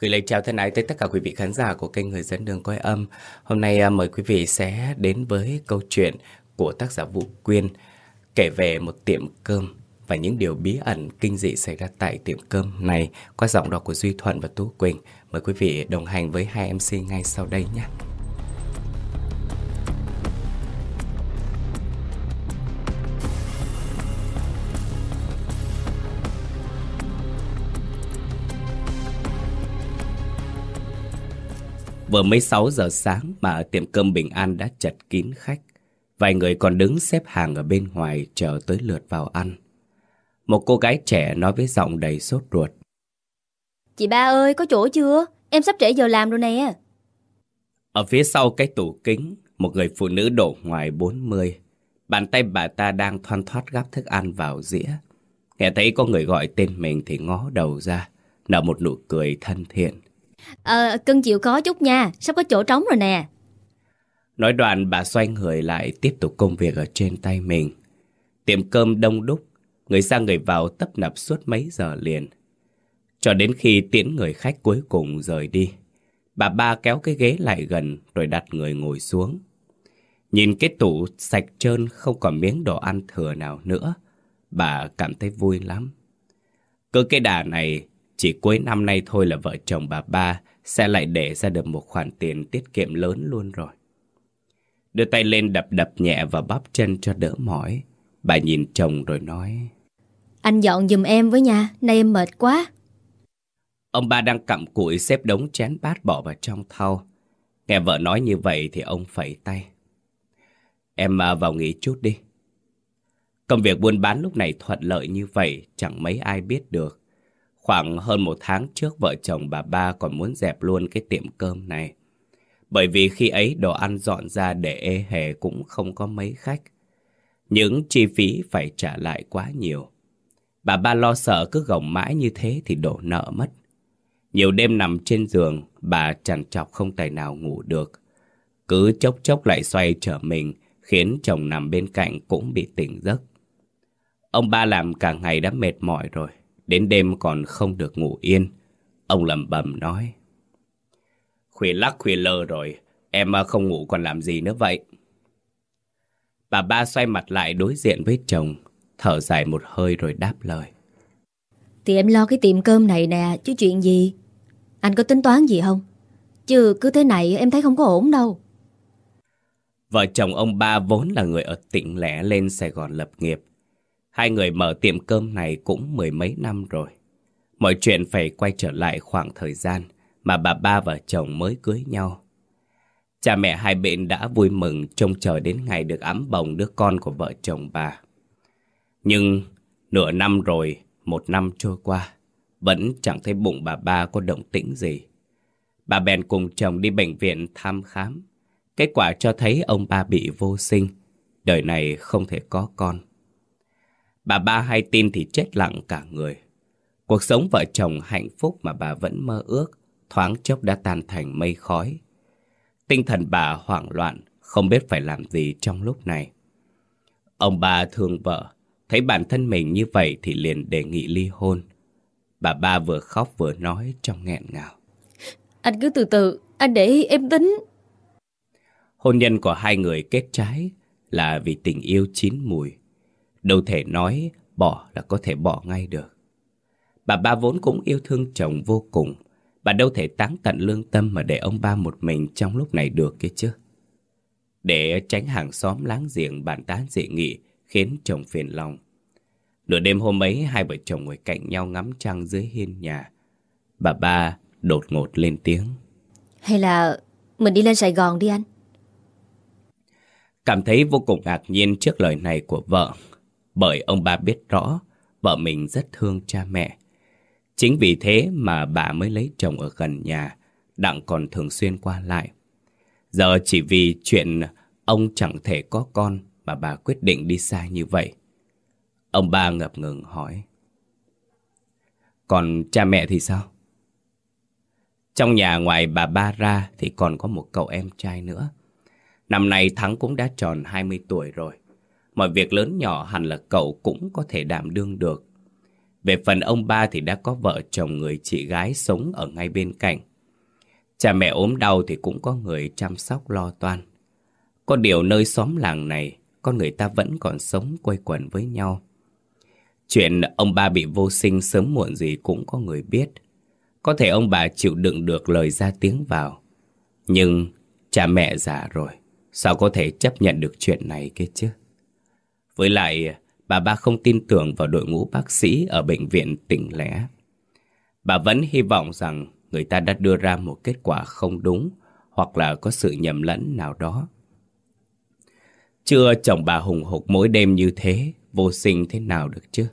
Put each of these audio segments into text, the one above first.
Gửi lời chào thân ái tới tất cả quý vị khán giả của kênh Người dẫn đường Coi âm. Hôm nay à, mời quý vị sẽ đến với câu chuyện của tác giả Vũ Quyên kể về một tiệm cơm và những điều bí ẩn kinh dị xảy ra tại tiệm cơm này qua giọng đọc của Duy Thuận và Tú Quỳnh. Mời quý vị đồng hành với hai MC ngay sau đây nhé. Vừa mới 6 giờ sáng mà tiệm cơm Bình An đã chật kín khách. Vài người còn đứng xếp hàng ở bên ngoài chờ tới lượt vào ăn. Một cô gái trẻ nói với giọng đầy sốt ruột. Chị ba ơi, có chỗ chưa? Em sắp trễ giờ làm rồi nè. Ở phía sau cái tủ kính, một người phụ nữ độ ngoài 40. Bàn tay bà ta đang thoăn thoát gắp thức ăn vào dĩa. Nghe thấy có người gọi tên mình thì ngó đầu ra, nở một nụ cười thân thiện. Ờ, cưng chịu khó chút nha, sắp có chỗ trống rồi nè. Nói đoạn bà xoay người lại tiếp tục công việc ở trên tay mình. Tiệm cơm đông đúc, người ra người vào tấp nập suốt mấy giờ liền. Cho đến khi tiễn người khách cuối cùng rời đi, bà ba kéo cái ghế lại gần rồi đặt người ngồi xuống. Nhìn cái tủ sạch trơn không còn miếng đồ ăn thừa nào nữa, bà cảm thấy vui lắm. Cứ cái đà này, chỉ cuối năm nay thôi là vợ chồng bà ba sẽ lại để ra được một khoản tiền tiết kiệm lớn luôn rồi. Đưa tay lên đập đập nhẹ vào bắp chân cho đỡ mỏi. Bà nhìn chồng rồi nói. Anh dọn giùm em với nha, nay em mệt quá. Ông ba đang cặm cụi xếp đống chén bát bỏ vào trong thau. Nghe vợ nói như vậy thì ông phẩy tay. Em à, vào nghỉ chút đi. Công việc buôn bán lúc này thuận lợi như vậy chẳng mấy ai biết được. Khoảng hơn một tháng trước vợ chồng bà ba còn muốn dẹp luôn cái tiệm cơm này. Bởi vì khi ấy đồ ăn dọn ra để ê hề cũng không có mấy khách. Những chi phí phải trả lại quá nhiều. Bà ba lo sợ cứ gồng mãi như thế thì đổ nợ mất. Nhiều đêm nằm trên giường, bà chẳng chọc không tài nào ngủ được. Cứ chốc chốc lại xoay trở mình, khiến chồng nằm bên cạnh cũng bị tỉnh giấc. Ông ba làm cả ngày đã mệt mỏi rồi, đến đêm còn không được ngủ yên. Ông lẩm bẩm nói. Khuya lắc khuya lơ rồi, em không ngủ còn làm gì nữa vậy? Bà ba xoay mặt lại đối diện với chồng, thở dài một hơi rồi đáp lời. Thì em lo cái tiệm cơm này nè, chứ chuyện gì? Anh có tính toán gì không? Chứ cứ thế này em thấy không có ổn đâu. Vợ chồng ông ba vốn là người ở tỉnh lẻ lên Sài Gòn lập nghiệp. Hai người mở tiệm cơm này cũng mười mấy năm rồi. Mọi chuyện phải quay trở lại khoảng thời gian mà bà ba và chồng mới cưới nhau. Cha mẹ hai bên đã vui mừng trông chờ đến ngày được ấm bồng đứa con của vợ chồng bà. Nhưng nửa năm rồi, một năm trôi qua, vẫn chẳng thấy bụng bà ba có động tĩnh gì. Bà bèn cùng chồng đi bệnh viện thăm khám. Kết quả cho thấy ông ba bị vô sinh, đời này không thể có con. Bà ba hay tin thì chết lặng cả người. Cuộc sống vợ chồng hạnh phúc mà bà vẫn mơ ước, thoáng chốc đã tan thành mây khói. Tinh thần bà hoảng loạn, không biết phải làm gì trong lúc này. Ông bà thương vợ, thấy bản thân mình như vậy thì liền đề nghị ly hôn. Bà ba vừa khóc vừa nói trong nghẹn ngào. Anh cứ từ từ, anh để em tính. Hôn nhân của hai người kết trái là vì tình yêu chín mùi. Đâu thể nói bỏ là có thể bỏ ngay được. Bà ba vốn cũng yêu thương chồng vô cùng. Bà đâu thể táng tận lương tâm mà để ông ba một mình trong lúc này được kia chứ. Để tránh hàng xóm láng giềng bàn tán dị nghị khiến chồng phiền lòng. Nửa đêm hôm ấy hai vợ chồng ngồi cạnh nhau ngắm trăng dưới hiên nhà. Bà ba đột ngột lên tiếng. Hay là mình đi lên Sài Gòn đi anh? Cảm thấy vô cùng ngạc nhiên trước lời này của vợ. Bởi ông ba biết rõ vợ mình rất thương cha mẹ. Chính vì thế mà bà mới lấy chồng ở gần nhà, đặng còn thường xuyên qua lại. Giờ chỉ vì chuyện ông chẳng thể có con mà bà quyết định đi xa như vậy. Ông ba ngập ngừng hỏi. Còn cha mẹ thì sao? Trong nhà ngoài bà ba ra thì còn có một cậu em trai nữa. Năm nay Thắng cũng đã tròn 20 tuổi rồi. Mọi việc lớn nhỏ hẳn là cậu cũng có thể đảm đương được. Về phần ông ba thì đã có vợ chồng người chị gái sống ở ngay bên cạnh. Cha mẹ ốm đau thì cũng có người chăm sóc lo toan. Có điều nơi xóm làng này, con người ta vẫn còn sống quây quần với nhau. Chuyện ông ba bị vô sinh sớm muộn gì cũng có người biết. Có thể ông bà chịu đựng được lời ra tiếng vào. Nhưng cha mẹ già rồi, sao có thể chấp nhận được chuyện này kia chứ? Với lại, bà ba không tin tưởng vào đội ngũ bác sĩ ở bệnh viện tỉnh lẻ. Bà vẫn hy vọng rằng người ta đã đưa ra một kết quả không đúng hoặc là có sự nhầm lẫn nào đó. Chưa chồng bà hùng hục mỗi đêm như thế, vô sinh thế nào được chứ?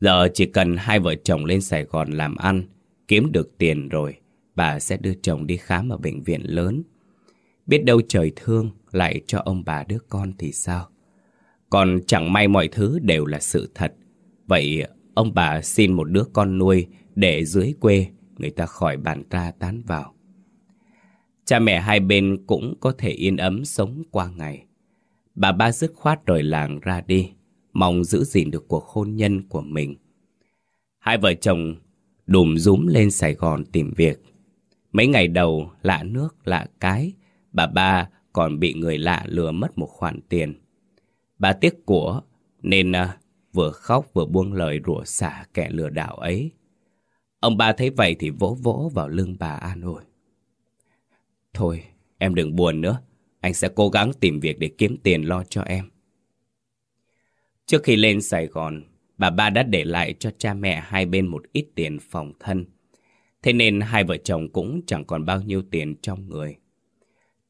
Giờ chỉ cần hai vợ chồng lên Sài Gòn làm ăn, kiếm được tiền rồi, bà sẽ đưa chồng đi khám ở bệnh viện lớn. Biết đâu trời thương lại cho ông bà đứa con thì sao? Còn chẳng may mọi thứ đều là sự thật. Vậy ông bà xin một đứa con nuôi để dưới quê người ta khỏi bàn tra tán vào. Cha mẹ hai bên cũng có thể yên ấm sống qua ngày. Bà ba dứt khoát rời làng ra đi, mong giữ gìn được cuộc hôn nhân của mình. Hai vợ chồng đùm rúm lên Sài Gòn tìm việc. Mấy ngày đầu lạ nước lạ cái, bà ba còn bị người lạ lừa mất một khoản tiền. Bà tiếc của nên à, vừa khóc vừa buông lời rủa xả kẻ lừa đảo ấy. Ông ba thấy vậy thì vỗ vỗ vào lưng bà an ủi. Thôi, em đừng buồn nữa. Anh sẽ cố gắng tìm việc để kiếm tiền lo cho em. Trước khi lên Sài Gòn, bà ba đã để lại cho cha mẹ hai bên một ít tiền phòng thân. Thế nên hai vợ chồng cũng chẳng còn bao nhiêu tiền trong người.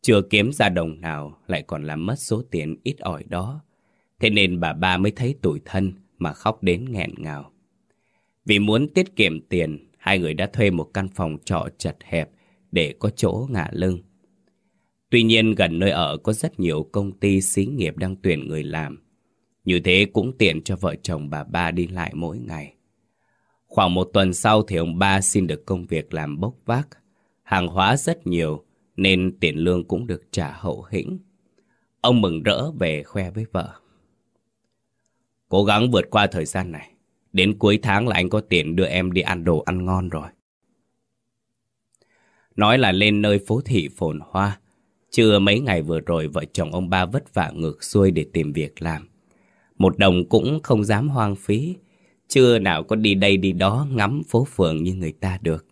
Chưa kiếm ra đồng nào lại còn làm mất số tiền ít ỏi đó. Thế nên bà ba mới thấy tủi thân mà khóc đến nghẹn ngào. Vì muốn tiết kiệm tiền, hai người đã thuê một căn phòng trọ chật hẹp để có chỗ ngả lưng. Tuy nhiên gần nơi ở có rất nhiều công ty xí nghiệp đang tuyển người làm. Như thế cũng tiện cho vợ chồng bà ba đi lại mỗi ngày. Khoảng một tuần sau thì ông ba xin được công việc làm bốc vác. Hàng hóa rất nhiều nên tiền lương cũng được trả hậu hĩnh. Ông mừng rỡ về khoe với vợ. Cố gắng vượt qua thời gian này. Đến cuối tháng là anh có tiền đưa em đi ăn đồ ăn ngon rồi. Nói là lên nơi phố thị phồn hoa. Chưa mấy ngày vừa rồi vợ chồng ông ba vất vả ngược xuôi để tìm việc làm. Một đồng cũng không dám hoang phí. Chưa nào có đi đây đi đó ngắm phố phường như người ta được.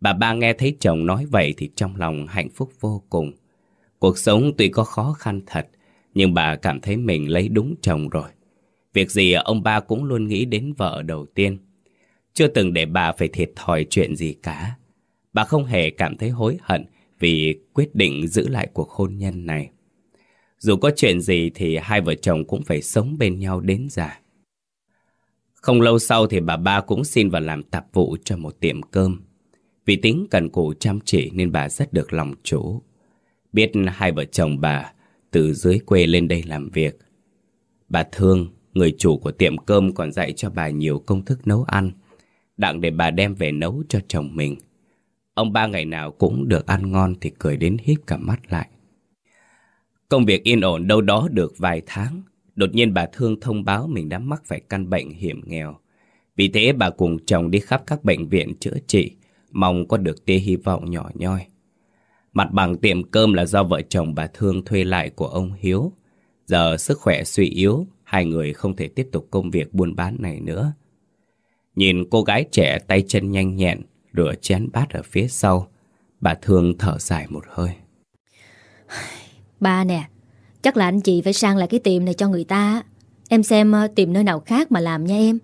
Bà ba nghe thấy chồng nói vậy thì trong lòng hạnh phúc vô cùng. Cuộc sống tuy có khó khăn thật, nhưng bà cảm thấy mình lấy đúng chồng rồi. Việc gì ông ba cũng luôn nghĩ đến vợ đầu tiên. Chưa từng để bà phải thiệt thòi chuyện gì cả. Bà không hề cảm thấy hối hận vì quyết định giữ lại cuộc hôn nhân này. Dù có chuyện gì thì hai vợ chồng cũng phải sống bên nhau đến già. Không lâu sau thì bà ba cũng xin vào làm tạp vụ cho một tiệm cơm. Vì tính cần cù chăm chỉ nên bà rất được lòng chủ. Biết hai vợ chồng bà từ dưới quê lên đây làm việc. Bà thương Người chủ của tiệm cơm còn dạy cho bà nhiều công thức nấu ăn, Đặng để bà đem về nấu cho chồng mình. Ông ba ngày nào cũng được ăn ngon thì cười đến híp cả mắt lại. Công việc yên ổn đâu đó được vài tháng, Đột nhiên bà Thương thông báo mình đã mắc phải căn bệnh hiểm nghèo. Vì thế bà cùng chồng đi khắp các bệnh viện chữa trị, Mong có được tia hy vọng nhỏ nhoi. Mặt bằng tiệm cơm là do vợ chồng bà Thương thuê lại của ông Hiếu. Giờ sức khỏe suy yếu Hai người không thể tiếp tục công việc buôn bán này nữa. Nhìn cô gái trẻ tay chân nhanh nhẹn, rửa chén bát ở phía sau, bà Thương thở dài một hơi. Ba nè, chắc là anh chị phải sang lại cái tiệm này cho người ta. Em xem ờ, tìm nơi nào khác mà làm nha em.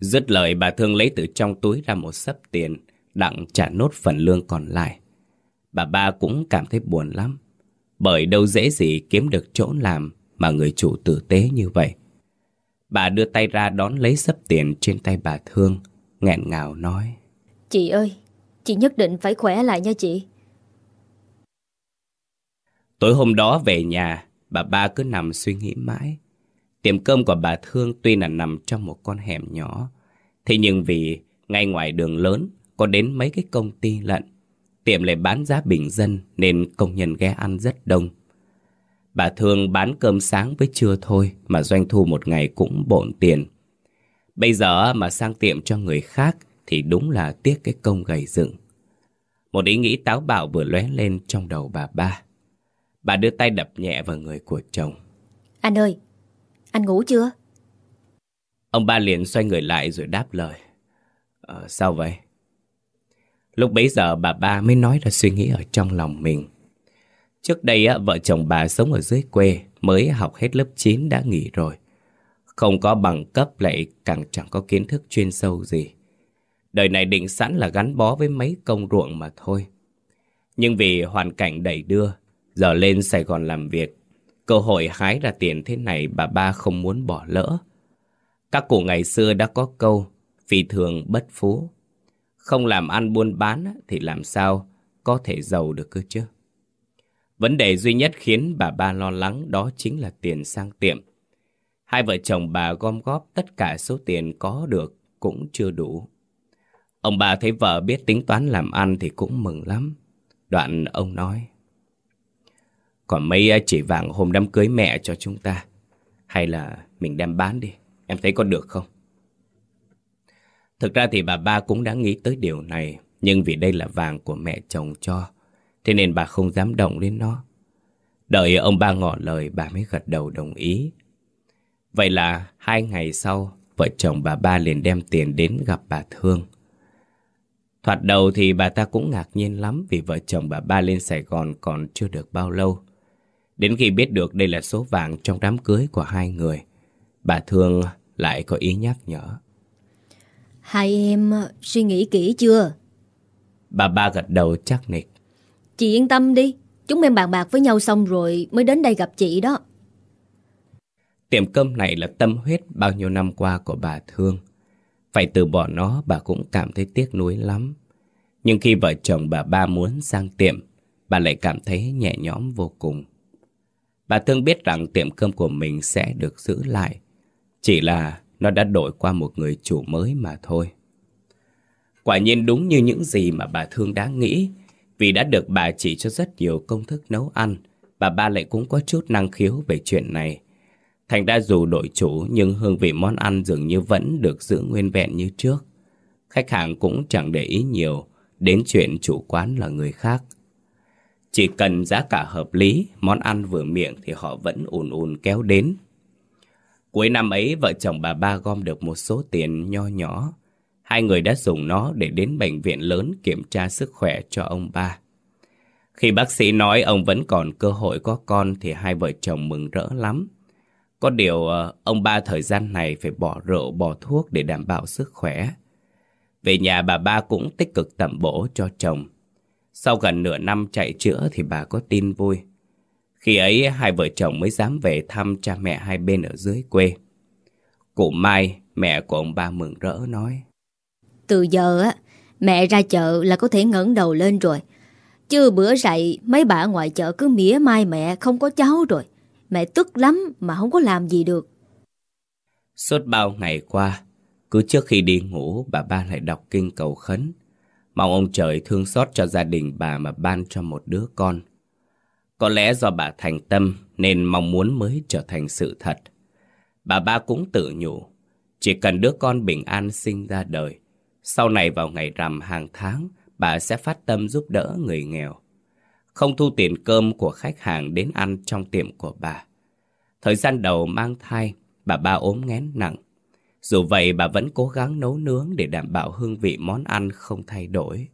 Dứt lời bà Thương lấy từ trong túi ra một sấp tiền, đặng trả nốt phần lương còn lại. Bà ba cũng cảm thấy buồn lắm, bởi đâu dễ gì kiếm được chỗ làm mà người chủ tử tế như vậy. Bà đưa tay ra đón lấy sấp tiền trên tay bà Thương, nghẹn ngào nói. Chị ơi, chị nhất định phải khỏe lại nha chị. Tối hôm đó về nhà, bà ba cứ nằm suy nghĩ mãi. Tiệm cơm của bà Thương tuy là nằm trong một con hẻm nhỏ, thế nhưng vì ngay ngoài đường lớn có đến mấy cái công ty lận, tiệm lại bán giá bình dân nên công nhân ghé ăn rất đông. Bà thường bán cơm sáng với trưa thôi mà doanh thu một ngày cũng bộn tiền. Bây giờ mà sang tiệm cho người khác thì đúng là tiếc cái công gầy dựng. Một ý nghĩ táo bạo vừa lóe lên trong đầu bà ba. Bà đưa tay đập nhẹ vào người của chồng. Anh ơi, anh ngủ chưa? Ông ba liền xoay người lại rồi đáp lời. Ờ, sao vậy? Lúc bấy giờ bà ba mới nói ra suy nghĩ ở trong lòng mình. Trước đây vợ chồng bà sống ở dưới quê, mới học hết lớp 9 đã nghỉ rồi. Không có bằng cấp lại càng chẳng có kiến thức chuyên sâu gì. Đời này định sẵn là gắn bó với mấy công ruộng mà thôi. Nhưng vì hoàn cảnh đẩy đưa, giờ lên Sài Gòn làm việc, cơ hội hái ra tiền thế này bà ba không muốn bỏ lỡ. Các cụ ngày xưa đã có câu, phi thường bất phú. Không làm ăn buôn bán thì làm sao có thể giàu được cơ chứ. Vấn đề duy nhất khiến bà ba lo lắng đó chính là tiền sang tiệm. Hai vợ chồng bà gom góp tất cả số tiền có được cũng chưa đủ. Ông bà thấy vợ biết tính toán làm ăn thì cũng mừng lắm. Đoạn ông nói. Còn mấy chỉ vàng hôm đám cưới mẹ cho chúng ta. Hay là mình đem bán đi. Em thấy có được không? Thực ra thì bà ba cũng đã nghĩ tới điều này. Nhưng vì đây là vàng của mẹ chồng cho. Thế nên bà không dám động đến nó. Đợi ông ba ngỏ lời bà mới gật đầu đồng ý. Vậy là hai ngày sau, vợ chồng bà ba liền đem tiền đến gặp bà Thương. Thoạt đầu thì bà ta cũng ngạc nhiên lắm vì vợ chồng bà ba lên Sài Gòn còn chưa được bao lâu. Đến khi biết được đây là số vàng trong đám cưới của hai người, bà Thương lại có ý nhắc nhở. Hai em suy nghĩ kỹ chưa? Bà ba gật đầu chắc nịch. Chị yên tâm đi, chúng em bàn bạc với nhau xong rồi mới đến đây gặp chị đó. Tiệm cơm này là tâm huyết bao nhiêu năm qua của bà Thương. Phải từ bỏ nó bà cũng cảm thấy tiếc nuối lắm. Nhưng khi vợ chồng bà ba muốn sang tiệm, bà lại cảm thấy nhẹ nhõm vô cùng. Bà Thương biết rằng tiệm cơm của mình sẽ được giữ lại. Chỉ là nó đã đổi qua một người chủ mới mà thôi. Quả nhiên đúng như những gì mà bà Thương đã nghĩ. Vì đã được bà chỉ cho rất nhiều công thức nấu ăn, bà ba lại cũng có chút năng khiếu về chuyện này. Thành ra dù đổi chủ nhưng hương vị món ăn dường như vẫn được giữ nguyên vẹn như trước. Khách hàng cũng chẳng để ý nhiều đến chuyện chủ quán là người khác. Chỉ cần giá cả hợp lý, món ăn vừa miệng thì họ vẫn ùn ùn kéo đến. Cuối năm ấy, vợ chồng bà ba gom được một số tiền nho nhỏ. Hai người đã dùng nó để đến bệnh viện lớn kiểm tra sức khỏe cho ông ba. Khi bác sĩ nói ông vẫn còn cơ hội có con thì hai vợ chồng mừng rỡ lắm. Có điều ờ, ông ba thời gian này phải bỏ rượu bỏ thuốc để đảm bảo sức khỏe. Về nhà bà ba cũng tích cực tẩm bổ cho chồng. Sau gần nửa năm chạy chữa thì bà có tin vui. Khi ấy hai vợ chồng mới dám về thăm cha mẹ hai bên ở dưới quê. Cụ Mai, mẹ của ông ba mừng rỡ nói. Từ giờ á, mẹ ra chợ là có thể ngẩng đầu lên rồi. Chứ bữa dậy mấy bà ngoại chợ cứ mỉa mai mẹ không có cháu rồi. Mẹ tức lắm mà không có làm gì được. Suốt bao ngày qua, cứ trước khi đi ngủ bà ba lại đọc kinh cầu khấn. Mong ông trời thương xót cho gia đình bà mà ban cho một đứa con. Có lẽ do bà thành tâm nên mong muốn mới trở thành sự thật. Bà ba cũng tự nhủ, chỉ cần đứa con bình an sinh ra đời. Sau này vào ngày rằm hàng tháng, bà sẽ phát tâm giúp đỡ người nghèo không thu tiền cơm của khách hàng đến ăn trong tiệm của bà. Thời gian đầu mang thai, bà ba ốm nghén nặng. Dù vậy bà vẫn cố gắng nấu nướng để đảm bảo hương vị món ăn không thay đổi.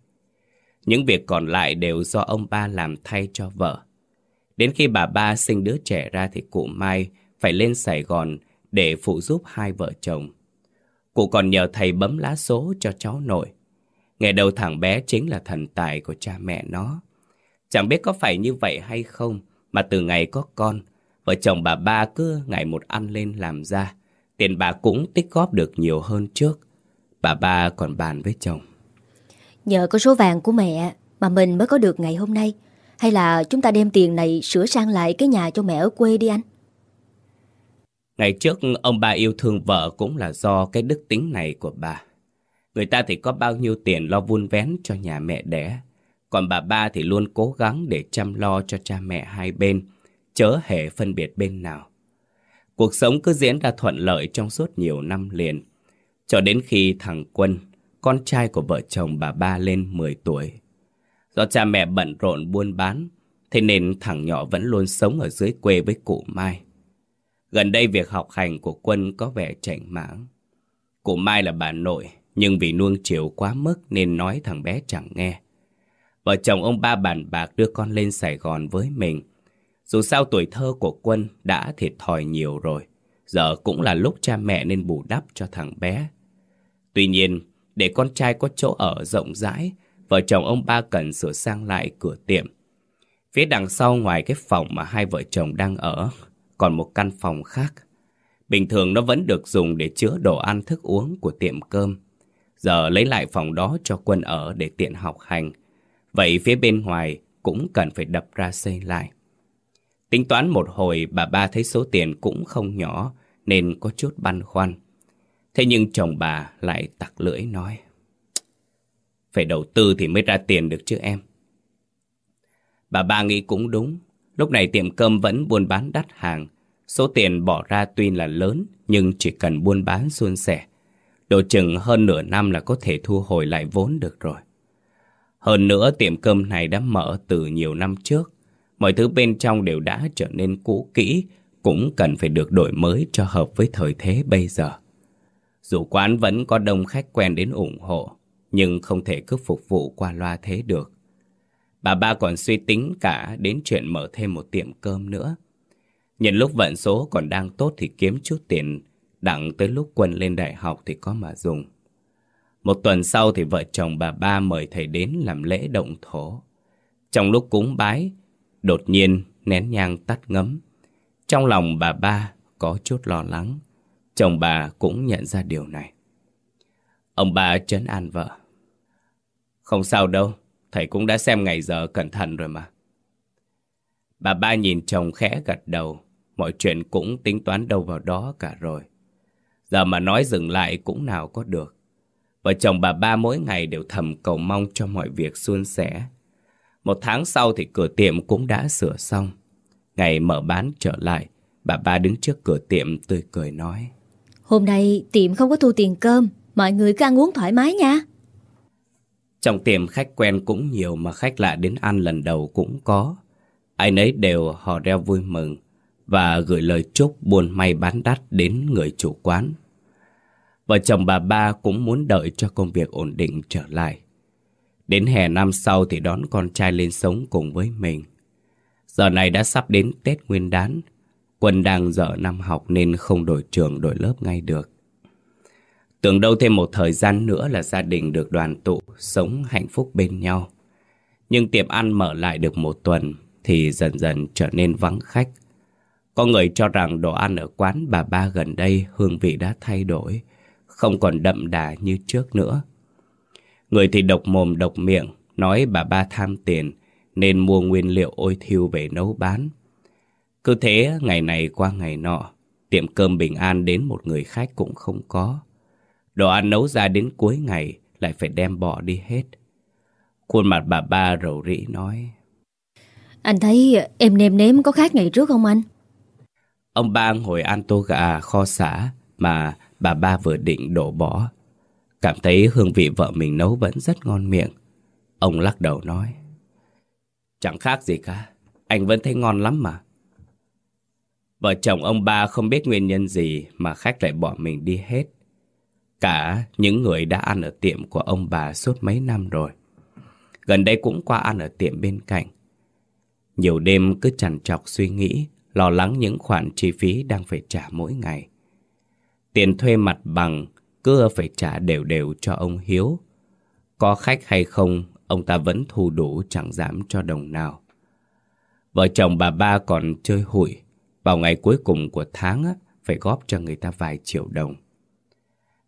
Những việc còn lại đều do ông ba làm thay cho vợ. Đến khi bà ba sinh đứa trẻ ra thì cụ Mai phải lên Sài Gòn để phụ giúp hai vợ chồng. Cụ còn nhờ thầy bấm lá số cho cháu nội. Ngày đầu thằng bé chính là thần tài của cha mẹ nó. Chẳng biết có phải như vậy hay không mà từ ngày có con, vợ chồng bà ba cứ ngày một ăn lên làm ra. Tiền bà cũng tích góp được nhiều hơn trước. Bà ba còn bàn với chồng. Nhờ có số vàng của mẹ mà mình mới có được ngày hôm nay. Hay là chúng ta đem tiền này sửa sang lại cái nhà cho mẹ ở quê đi anh? Ngày trước ông bà yêu thương vợ cũng là do cái đức tính này của bà. Người ta thì có bao nhiêu tiền lo vun vén cho nhà mẹ đẻ. Còn bà ba thì luôn cố gắng để chăm lo cho cha mẹ hai bên, chớ hề phân biệt bên nào. Cuộc sống cứ diễn ra thuận lợi trong suốt nhiều năm liền. Cho đến khi thằng Quân, con trai của vợ chồng bà ba lên 10 tuổi. Do cha mẹ bận rộn buôn bán, thế nên thằng nhỏ vẫn luôn sống ở dưới quê với cụ Mai. Gần đây việc học hành của Quân có vẻ chảnh mãng. Cụ Mai là bà nội, nhưng vì nuông chiều quá mức nên nói thằng bé chẳng nghe. Vợ chồng ông ba bàn bạc đưa con lên Sài Gòn với mình. Dù sao tuổi thơ của Quân đã thiệt thòi nhiều rồi. Giờ cũng là lúc cha mẹ nên bù đắp cho thằng bé. Tuy nhiên, để con trai có chỗ ở rộng rãi, vợ chồng ông ba cần sửa sang lại cửa tiệm. Phía đằng sau ngoài cái phòng mà hai vợ chồng đang ở, còn một căn phòng khác. Bình thường nó vẫn được dùng để chứa đồ ăn thức uống của tiệm cơm. Giờ lấy lại phòng đó cho quân ở để tiện học hành. Vậy phía bên ngoài cũng cần phải đập ra xây lại. Tính toán một hồi, bà ba thấy số tiền cũng không nhỏ, nên có chút băn khoăn. Thế nhưng chồng bà lại tặc lưỡi nói, Phải đầu tư thì mới ra tiền được chứ em Bà ba nghĩ cũng đúng Lúc này tiệm cơm vẫn buôn bán đắt hàng. Số tiền bỏ ra tuy là lớn Nhưng chỉ cần buôn bán suôn sẻ. Độ chừng hơn nửa năm là có thể thu hồi lại vốn được rồi. Hơn nữa tiệm cơm này đã mở từ nhiều năm trước. Mọi thứ bên trong đều đã trở nên cũ kỹ Cũng cần phải được đổi mới cho hợp với thời thế bây giờ. Dù quán vẫn có đông khách quen đến ủng hộ, nhưng không thể cứ phục vụ qua loa thế được. Bà ba còn suy tính cả đến chuyện mở thêm một tiệm cơm nữa. Nhân lúc vận số còn đang tốt thì kiếm chút tiền, đặng tới lúc quân lên đại học thì có mà dùng. Một tuần sau thì vợ chồng bà ba mời thầy đến làm lễ động thổ. Trong lúc cúng bái, đột nhiên nén nhang tắt ngấm. Trong lòng bà ba có chút lo lắng. Chồng bà cũng nhận ra điều này. Ông bà trấn an vợ. Không sao đâu, thầy cũng đã xem ngày giờ cẩn thận rồi mà. Bà ba nhìn chồng khẽ gật đầu, mọi chuyện cũng tính toán đâu vào đó cả rồi. Giờ mà nói dừng lại cũng nào có được. Vợ chồng bà ba mỗi ngày đều thầm cầu mong cho mọi việc suôn sẻ. Một tháng sau thì cửa tiệm cũng đã sửa xong. Ngày mở bán trở lại, bà ba đứng trước cửa tiệm tươi cười nói. Hôm nay tiệm không có thu tiền cơm Mọi người cứ ăn uống thoải mái nha trong tiệm khách quen cũng nhiều Mà khách lạ đến ăn lần đầu cũng có. Ai nấy đều hò reo vui mừng Và gửi lời chúc buồn may bán đắt đến người chủ quán. Vợ chồng bà ba cũng muốn đợi cho công việc ổn định trở lại. Đến hè năm sau thì đón con trai lên sống cùng với mình. Giờ này đã sắp đến Tết Nguyên đán. Quân đang dở năm học nên không đổi trường, đổi lớp ngay được. Tưởng đâu thêm một thời gian nữa là gia đình được đoàn tụ, sống hạnh phúc bên nhau. Nhưng tiệm ăn mở lại được một tuần thì dần dần trở nên vắng khách. Có người cho rằng đồ ăn ở quán bà ba gần đây hương vị đã thay đổi, không còn đậm đà như trước nữa. Người thì độc mồm độc miệng, nói bà ba tham tiền nên mua nguyên liệu ôi thiêu về nấu bán. Cứ thế ngày này qua ngày nọ, tiệm cơm bình an đến một người khách cũng không có. Đồ ăn nấu ra đến cuối ngày lại phải đem bỏ đi hết. Khuôn mặt bà ba rầu rĩ nói. Anh thấy em nêm nếm có khác ngày trước không anh? Ông ba ngồi ăn tô gà kho xả mà bà ba vừa định đổ bỏ. Cảm thấy hương vị vợ mình nấu vẫn rất ngon miệng. Ông lắc đầu nói. Chẳng khác gì cả, anh vẫn thấy ngon lắm mà. Vợ chồng ông ba không biết nguyên nhân gì mà khách lại bỏ mình đi hết. Cả những người đã ăn ở tiệm của ông bà suốt mấy năm rồi. Gần đây cũng qua ăn ở tiệm bên cạnh. Nhiều đêm cứ chằn chọc suy nghĩ, lo lắng những khoản chi phí đang phải trả mỗi ngày. Tiền thuê mặt bằng cứ phải trả đều đều cho ông Hiếu. Có khách hay không, ông ta vẫn thu đủ chẳng dám cho đồng nào. Vợ chồng bà ba còn chơi hụi vào ngày cuối cùng của tháng á, phải góp cho người ta vài triệu đồng.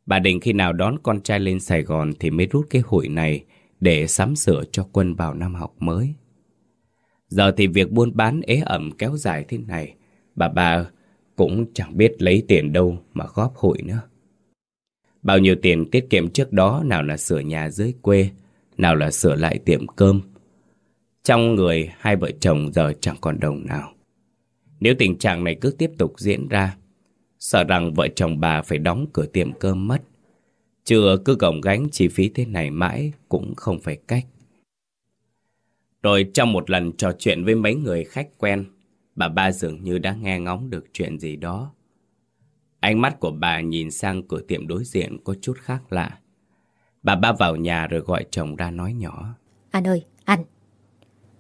Bà định khi nào đón con trai lên Sài Gòn thì mới rút cái hội này để sắm sửa cho quân vào năm học mới. Giờ thì việc buôn bán ế ẩm kéo dài thế này, bà bà cũng chẳng biết lấy tiền đâu mà góp hội nữa. Bao nhiêu tiền tiết kiệm trước đó nào là sửa nhà dưới quê, nào là sửa lại tiệm cơm. Trong người hai vợ chồng giờ chẳng còn đồng nào. Nếu tình trạng này cứ tiếp tục diễn ra, sợ rằng vợ chồng bà phải đóng cửa tiệm cơm mất. Chưa cứ gồng gánh chi phí thế này mãi cũng không phải cách. Rồi trong một lần trò chuyện với mấy người khách quen, bà ba dường như đã nghe ngóng được chuyện gì đó. Ánh mắt của bà nhìn sang cửa tiệm đối diện có chút khác lạ. Bà ba vào nhà rồi gọi chồng ra nói nhỏ. Anh ơi, anh.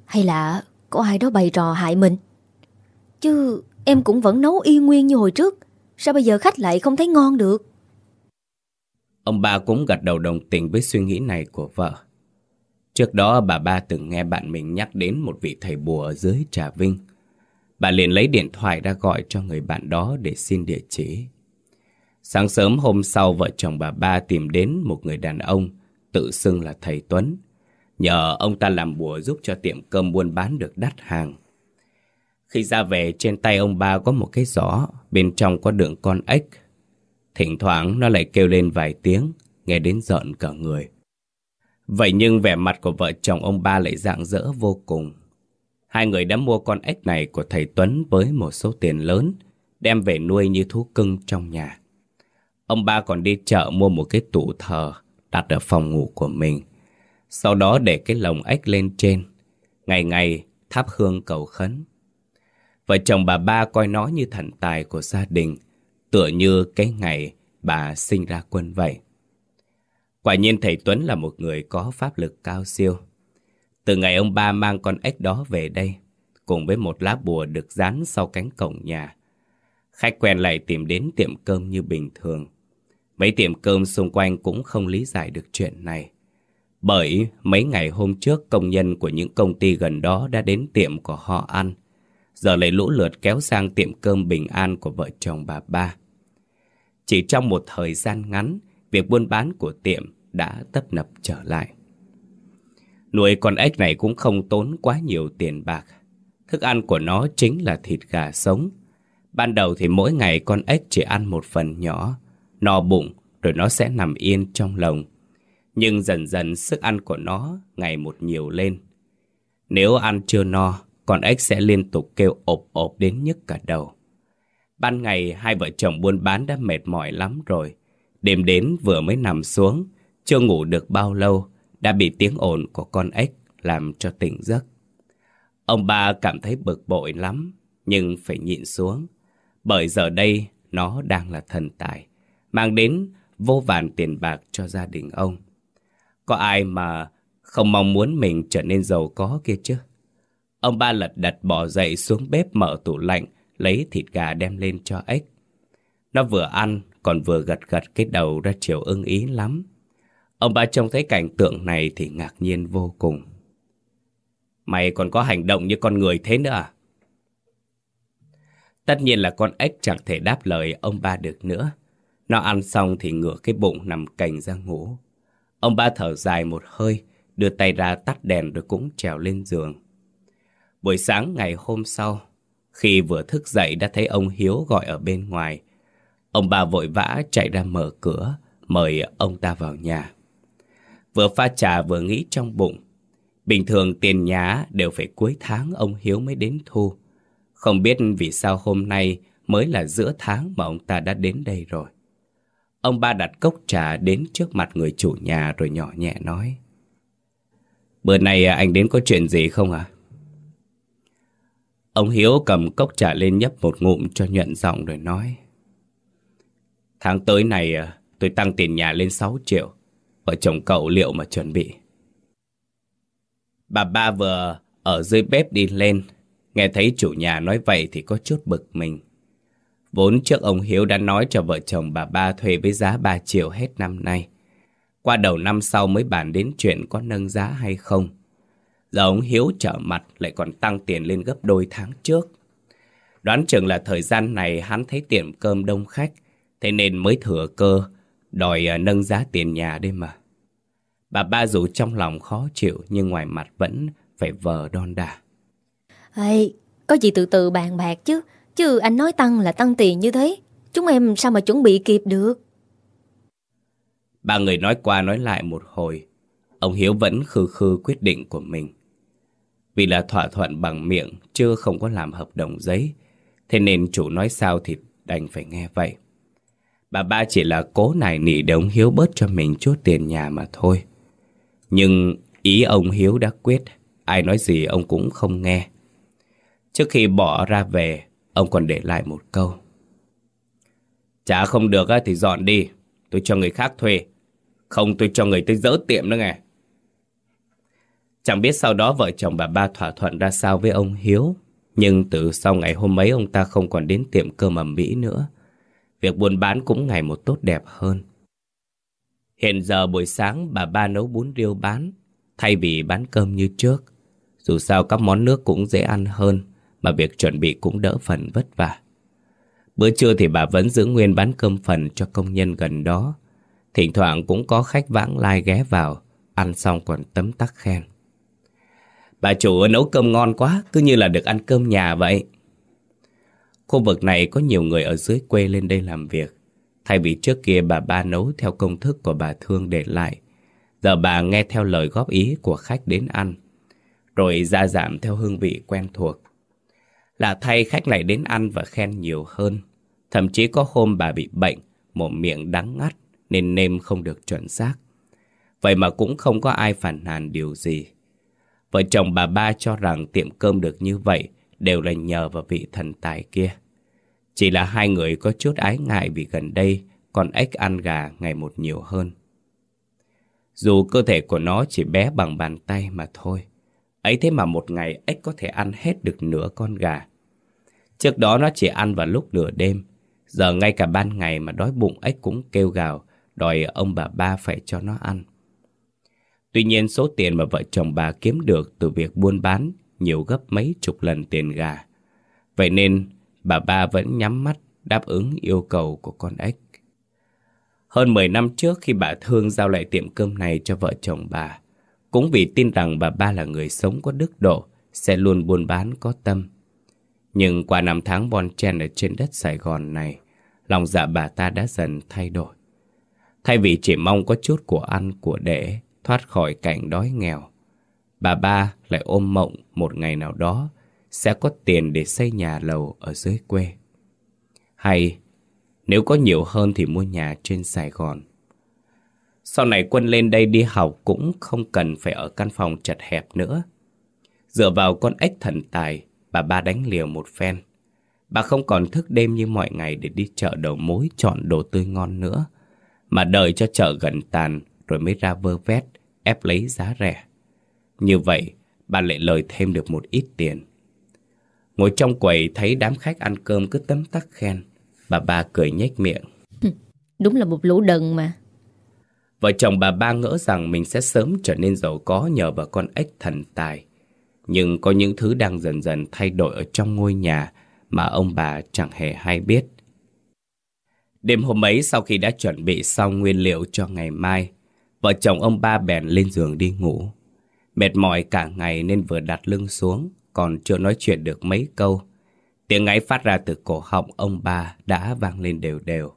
Hay là có ai đó bày trò hại mình? Chứ em cũng vẫn nấu y nguyên như hồi trước. Sao bây giờ khách lại không thấy ngon được? Ông ba cũng gật đầu đồng tình với suy nghĩ này của vợ. Trước đó, bà ba từng nghe bạn mình nhắc đến một vị thầy bùa ở dưới Trà Vinh. Bà liền lấy điện thoại ra gọi cho người bạn đó để xin địa chỉ. Sáng sớm hôm sau, vợ chồng bà ba tìm đến một người đàn ông tự xưng là thầy Tuấn. Nhờ ông ta làm bùa giúp cho tiệm cơm buôn bán được đắt hàng. Khi ra về trên tay ông ba có một cái giỏ, bên trong có đựng con ếch. Thỉnh thoảng nó lại kêu lên vài tiếng, nghe đến giận cả người. Vậy nhưng vẻ mặt của vợ chồng ông ba lại rạng rỡ vô cùng. Hai người đã mua con ếch này của thầy Tuấn với một số tiền lớn, đem về nuôi như thú cưng trong nhà. Ông ba còn đi chợ mua một cái tủ thờ đặt ở phòng ngủ của mình. Sau đó để cái lồng ếch lên trên, ngày ngày thắp hương cầu khấn. Vợ chồng bà ba coi nó như thần tài của gia đình, tựa như cái ngày bà sinh ra quân vậy. Quả nhiên thầy Tuấn là một người có pháp lực cao siêu. Từ ngày ông ba mang con ếch đó về đây, cùng với một lá bùa được dán sau cánh cổng nhà, khách quen lại tìm đến tiệm cơm như bình thường. Mấy tiệm cơm xung quanh cũng không lý giải được chuyện này. Bởi mấy ngày hôm trước công nhân của những công ty gần đó đã đến tiệm của họ ăn. Giờ lại lũ lượt kéo sang tiệm cơm bình an của vợ chồng bà ba. Chỉ trong một thời gian ngắn, việc buôn bán của tiệm đã tấp nập trở lại. Nuôi con ếch này cũng không tốn quá nhiều tiền bạc. Thức ăn của nó chính là thịt gà sống. Ban đầu thì mỗi ngày con ếch chỉ ăn một phần nhỏ, no bụng rồi nó sẽ nằm yên trong lồng. Nhưng dần dần sức ăn của nó ngày một nhiều lên. Nếu ăn chưa no, con ếch sẽ liên tục kêu ộp ộp đến nhức cả đầu. Ban ngày hai vợ chồng buôn bán đã mệt mỏi lắm rồi. Đêm đến vừa mới nằm xuống, chưa ngủ được bao lâu, đã bị tiếng ồn của con ếch làm cho tỉnh giấc. Ông ba cảm thấy bực bội lắm, nhưng phải nhịn xuống. Bởi giờ đây nó đang là thần tài, mang đến vô vàn tiền bạc cho gia đình ông. Có ai mà không mong muốn mình trở nên giàu có kia chứ? Ông ba lật đật bỏ dậy xuống bếp mở tủ lạnh, lấy thịt gà đem lên cho ếch. Nó vừa ăn, còn vừa gật gật cái đầu ra chiều ưng ý lắm. Ông ba trông thấy cảnh tượng này thì ngạc nhiên vô cùng. Mày còn có hành động như con người thế nữa à? Tất nhiên là con ếch chẳng thể đáp lời ông ba được nữa. Nó ăn xong thì ngửa cái bụng nằm cành ra ngủ. Ông ba thở dài một hơi, đưa tay ra tắt đèn rồi cũng trèo lên giường. Buổi sáng ngày hôm sau, khi vừa thức dậy đã thấy ông Hiếu gọi ở bên ngoài. Ông bà vội vã chạy ra mở cửa, mời ông ta vào nhà. Vừa pha trà vừa nghĩ trong bụng. Bình thường tiền nhà đều phải cuối tháng ông Hiếu mới đến thu. Không biết vì sao hôm nay mới là giữa tháng mà ông ta đã đến đây rồi. Ông ba đặt cốc trà đến trước mặt người chủ nhà rồi nhỏ nhẹ nói. Bữa nay anh đến có chuyện gì không à? Ông Hiếu cầm cốc trà lên nhấp một ngụm cho nhuận giọng rồi nói. Tháng tới này à, tôi tăng tiền nhà lên 6 triệu. Vợ chồng cậu liệu mà chuẩn bị. Bà ba vừa ở dưới bếp đi lên. Nghe thấy chủ nhà nói vậy thì có chút bực mình. Vốn trước ông Hiếu đã nói cho vợ chồng bà ba thuê với giá 3 triệu hết năm nay. Qua đầu năm sau mới bàn đến chuyện có nâng giá hay không. Giờ ông Hiếu trở mặt lại còn tăng tiền lên gấp đôi tháng trước. Đoán chừng là thời gian này hắn thấy tiệm cơm đông khách, thế nên mới thừa cơ, đòi à, nâng giá tiền nhà đây mà. Bà ba dù trong lòng khó chịu nhưng ngoài mặt vẫn phải vờ đon đà. Ê, có gì từ từ bàn bạc chứ, chứ anh nói tăng là tăng tiền như thế, chúng em sao mà chuẩn bị kịp được. Ba người nói qua nói lại một hồi, ông Hiếu vẫn khư khư quyết định của mình. Vì là thỏa thuận bằng miệng, chưa không có làm hợp đồng giấy. Thế nên chủ nói sao thì đành phải nghe vậy. Bà ba chỉ là cố nài nỉ để ông Hiếu bớt cho mình chút tiền nhà mà thôi. Nhưng ý ông Hiếu đã quyết, ai nói gì ông cũng không nghe. Trước khi bỏ ra về, ông còn để lại một câu. Chả không được thì dọn đi, tôi cho người khác thuê. Không tôi cho người tới dỡ tiệm nữa nghe. Chẳng biết sau đó vợ chồng bà ba thỏa thuận ra sao với ông Hiếu. Nhưng từ sau ngày hôm ấy ông ta không còn đến tiệm cơm ẩm mỹ nữa. Việc buôn bán cũng ngày một tốt đẹp hơn. Hiện giờ buổi sáng bà ba nấu bún riêu bán, thay vì bán cơm như trước. Dù sao các món nước cũng dễ ăn hơn, mà việc chuẩn bị cũng đỡ phần vất vả. Bữa trưa thì bà vẫn giữ nguyên bán cơm phần cho công nhân gần đó. Thỉnh thoảng cũng có khách vãng lai ghé vào, ăn xong còn tấm tắc khen. Bà chủ nấu cơm ngon quá, cứ như là được ăn cơm nhà vậy. Khu vực này có nhiều người ở dưới quê lên đây làm việc. Thay vì trước kia bà ba nấu theo công thức của bà Thương để lại, giờ bà nghe theo lời góp ý của khách đến ăn, rồi gia giảm theo hương vị quen thuộc. Là thay khách lại đến ăn và khen nhiều hơn. Thậm chí có hôm bà bị bệnh, mồm miệng đắng ngắt nên nêm không được chuẩn xác. Vậy mà cũng không có ai phản nàn điều gì. Vợ chồng bà ba cho rằng tiệm cơm được như vậy đều là nhờ vào vị thần tài kia. Chỉ là hai người có chút ái ngại vì gần đây con ếch ăn gà ngày một nhiều hơn. Dù cơ thể của nó chỉ bé bằng bàn tay mà thôi. Ấy thế mà một ngày ếch có thể ăn hết được nửa con gà. Trước đó nó chỉ ăn vào lúc nửa đêm. Giờ ngay cả ban ngày mà đói bụng ếch cũng kêu gào, đòi ông bà ba phải cho nó ăn. Tuy nhiên số tiền mà vợ chồng bà kiếm được từ việc buôn bán nhiều gấp mấy chục lần tiền gà. Vậy nên bà ba vẫn nhắm mắt đáp ứng yêu cầu của con ếch. Hơn 10 năm trước khi bà Thương giao lại tiệm cơm này cho vợ chồng bà, cũng vì tin rằng bà ba là người sống có đức độ, sẽ luôn buôn bán có tâm. Nhưng qua năm tháng bon chen ở trên đất Sài Gòn này, lòng dạ bà ta đã dần thay đổi. Thay vì chỉ mong có chút của ăn của để thoát khỏi cảnh đói nghèo, bà ba lại ôm mộng một ngày nào đó sẽ có tiền để xây nhà lầu ở dưới quê. Hay nếu có nhiều hơn thì mua nhà trên Sài Gòn. Sau này Quân lên đây đi học cũng không cần phải ở căn phòng chật hẹp nữa. Dựa vào con ếch thần tài, bà ba đánh liều một phen. Bà không còn thức đêm như mọi ngày để đi chợ đầu mối chọn đồ tươi ngon nữa, mà đợi cho chợ gần tàn rồi mới ra vơ vét, ép lấy giá rẻ. Như vậy, bà lại lời thêm được một ít tiền. Ngồi trong quầy thấy đám khách ăn cơm cứ tấm tắc khen. Bà ba cười nhếch miệng. Đúng là một lũ đần mà. Vợ chồng bà ba ngỡ rằng mình sẽ sớm trở nên giàu có nhờ vào con ếch thần tài. Nhưng có những thứ đang dần dần thay đổi ở trong ngôi nhà mà ông bà chẳng hề hay biết. Đêm hôm ấy sau khi đã chuẩn bị xong nguyên liệu cho ngày mai, vợ chồng ông ba bèn lên giường đi ngủ. Mệt mỏi cả ngày nên vừa đặt lưng xuống, còn chưa nói chuyện được mấy câu. Tiếng ngáy phát ra từ cổ họng ông ba đã vang lên đều đều.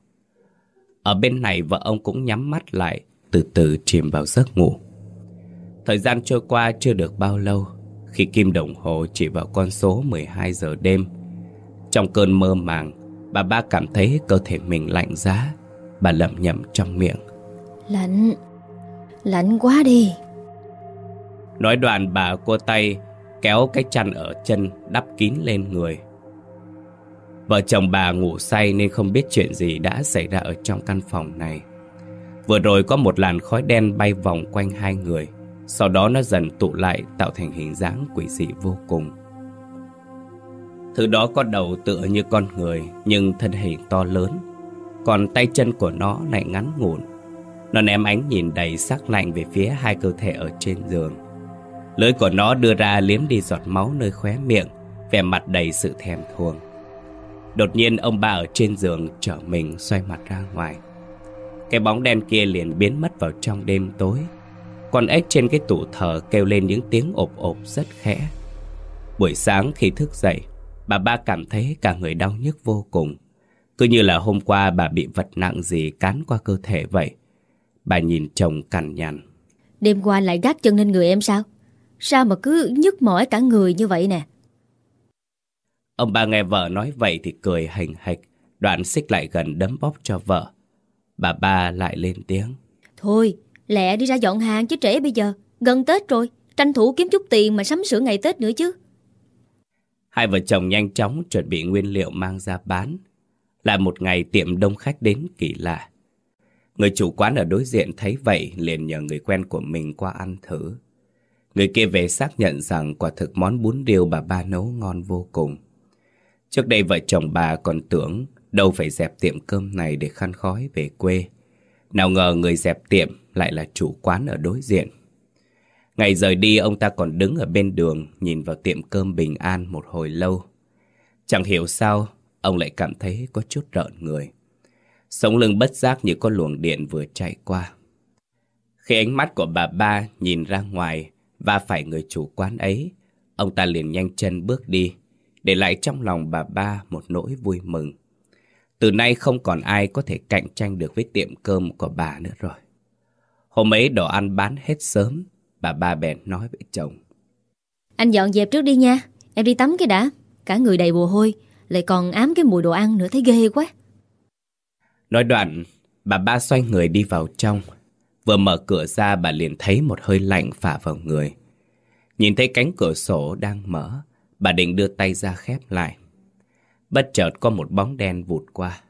Ở bên này vợ ông cũng nhắm mắt lại, từ từ chìm vào giấc ngủ. Thời gian trôi qua chưa được bao lâu, khi kim đồng hồ chỉ vào con số 12 giờ đêm. Trong cơn mơ màng, bà ba cảm thấy cơ thể mình lạnh giá. Bà lẩm nhẩm trong miệng. Lạnh, lạnh quá đi. Nói đoạn bà cua tay kéo cái chăn ở chân đắp kín lên người. Vợ chồng bà ngủ say nên không biết chuyện gì đã xảy ra ở trong căn phòng này. Vừa rồi có một làn khói đen bay vòng quanh hai người, sau đó nó dần tụ lại tạo thành hình dáng quỷ dị vô cùng. Thứ đó có đầu tựa như con người nhưng thân hình to lớn, còn tay chân của nó lại ngắn ngủn. Nó ném ánh nhìn đầy sắc lạnh về phía hai cơ thể ở trên giường. Lưỡi của nó đưa ra liếm đi giọt máu nơi khóe miệng, vẻ mặt đầy sự thèm thuồng. Đột nhiên ông ba ở trên giường trở mình xoay mặt ra ngoài. Cái bóng đen kia liền biến mất vào trong đêm tối. Con ếch trên cái tủ thờ kêu lên những tiếng ộp ộp rất khẽ. Buổi sáng khi thức dậy, bà ba cảm thấy cả người đau nhức vô cùng. Cứ như là hôm qua bà bị vật nặng gì cán qua cơ thể vậy. Bà nhìn chồng cằn nhằn. Đêm qua lại gác chân lên người em sao? Sao mà cứ nhức mỏi cả người như vậy nè? Ông ba nghe vợ nói vậy thì cười hành hạch, đoạn xích lại gần đấm bóp cho vợ. Bà ba lại lên tiếng. Thôi, lẹ đi ra dọn hàng chứ trễ bây giờ. Gần Tết rồi, tranh thủ kiếm chút tiền mà sắm sửa ngày Tết nữa chứ. Hai vợ chồng nhanh chóng chuẩn bị nguyên liệu mang ra bán. Là một ngày tiệm đông khách đến kỳ lạ. Người chủ quán ở đối diện thấy vậy liền nhờ người quen của mình qua ăn thử. Người kia về xác nhận rằng quả thực món bún riêu bà ba nấu ngon vô cùng. Trước đây vợ chồng bà còn tưởng đâu phải dẹp tiệm cơm này để khăn khói về quê. Nào ngờ người dẹp tiệm lại là chủ quán ở đối diện. Ngày rời đi, ông ta còn đứng ở bên đường, nhìn vào tiệm cơm bình an một hồi lâu. Chẳng hiểu sao, ông lại cảm thấy có chút rợn người. Sống lưng bất giác như có luồng điện vừa chạy qua. Khi ánh mắt của bà ba nhìn ra ngoài và phải người chủ quán ấy, ông ta liền nhanh chân bước đi, để lại trong lòng bà ba một nỗi vui mừng. Từ nay không còn ai có thể cạnh tranh được với tiệm cơm của bà nữa rồi. Hôm ấy đồ ăn bán hết sớm, bà ba bèn nói với chồng. Anh dọn dẹp trước đi nha, em đi tắm cái đã. Cả người đầy mồ hôi, lại còn ám cái mùi đồ ăn nữa thấy ghê quá. Nói đoạn, bà ba xoay người đi vào trong. Vừa mở cửa ra bà liền thấy một hơi lạnh phả vào người. Nhìn thấy cánh cửa sổ đang mở, bà định đưa tay ra khép lại. Bất chợt có một bóng đen vụt qua.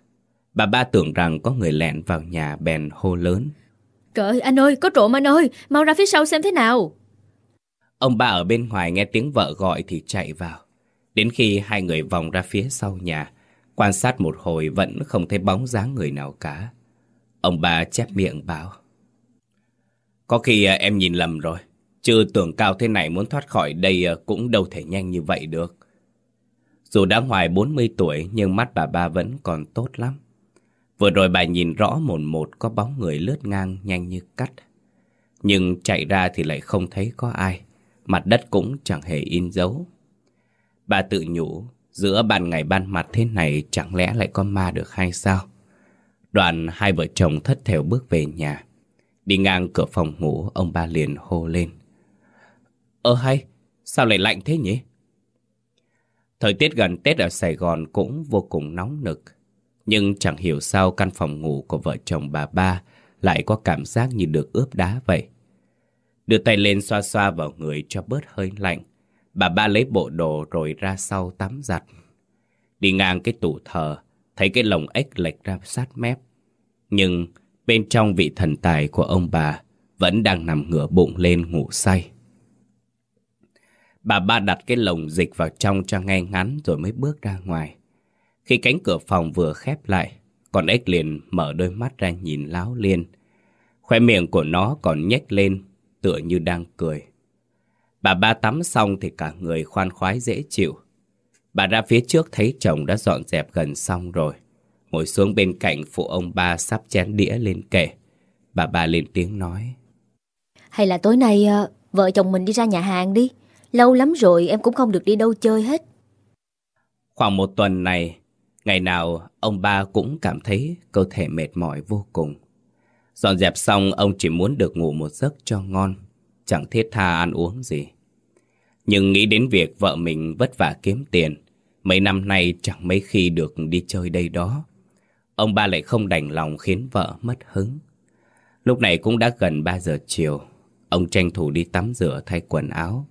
Bà ba tưởng rằng có người lẹn vào nhà bèn hô lớn. Trời anh ơi, có trộm anh ơi, mau ra phía sau xem thế nào. Ông ba ở bên ngoài nghe tiếng vợ gọi thì chạy vào. Đến khi hai người vòng ra phía sau nhà, quan sát một hồi vẫn không thấy bóng dáng người nào cả. Ông bà chép miệng bảo. Có khi à, em nhìn lầm rồi. Chứ tưởng cao thế này muốn thoát khỏi đây à, cũng đâu thể nhanh như vậy được. Dù đã ngoài 40 tuổi nhưng mắt bà ba vẫn còn tốt lắm. Vừa rồi bà nhìn rõ một một có bóng người lướt ngang nhanh như cắt. Nhưng chạy ra thì lại không thấy có ai. Mặt đất cũng chẳng hề in dấu. Bà tự nhủ, giữa ban ngày ban mặt thế này chẳng lẽ lại có ma được hay sao? Đoạn hai vợ chồng thất thểu bước về nhà. Đi ngang cửa phòng ngủ, ông ba liền hô lên. Ơ hay, sao lại lạnh thế nhỉ? Thời tiết gần Tết ở Sài Gòn cũng vô cùng nóng nực. Nhưng chẳng hiểu sao căn phòng ngủ của vợ chồng bà ba lại có cảm giác như được ướp đá vậy. Đưa tay lên xoa xoa vào người cho bớt hơi lạnh. Bà ba lấy bộ đồ rồi ra sau tắm giặt. Đi ngang cái tủ thờ, thấy cái lồng ếch lệch ra sát mép. Nhưng bên trong vị thần tài của ông bà vẫn đang nằm ngửa bụng lên ngủ say. Bà ba đặt cái lồng dịch vào trong cho ngay ngắn rồi mới bước ra ngoài. Khi cánh cửa phòng vừa khép lại, con ếch liền mở đôi mắt ra nhìn láo liên. Khoe miệng của nó còn nhếch lên, tựa như đang cười. Bà ba tắm xong thì cả người khoan khoái dễ chịu. Bà ra phía trước thấy chồng đã dọn dẹp gần xong rồi. Ngồi xuống bên cạnh phụ ông ba sắp chén đĩa lên kệ. Bà ba lên tiếng nói. Hay là tối nay ờ, vợ chồng mình đi ra nhà hàng đi. Lâu lắm rồi em cũng không được đi đâu chơi hết. Khoảng một tuần này, ngày nào ông ba cũng cảm thấy cơ thể mệt mỏi vô cùng. Dọn dẹp xong ông chỉ muốn được ngủ một giấc cho ngon, chẳng thiết tha ăn uống gì. Nhưng nghĩ đến việc vợ mình vất vả kiếm tiền, mấy năm nay chẳng mấy khi được đi chơi đây đó. Ông ba lại không đành lòng khiến vợ mất hứng. Lúc này cũng đã gần 3 giờ chiều, ông tranh thủ đi tắm rửa thay quần áo.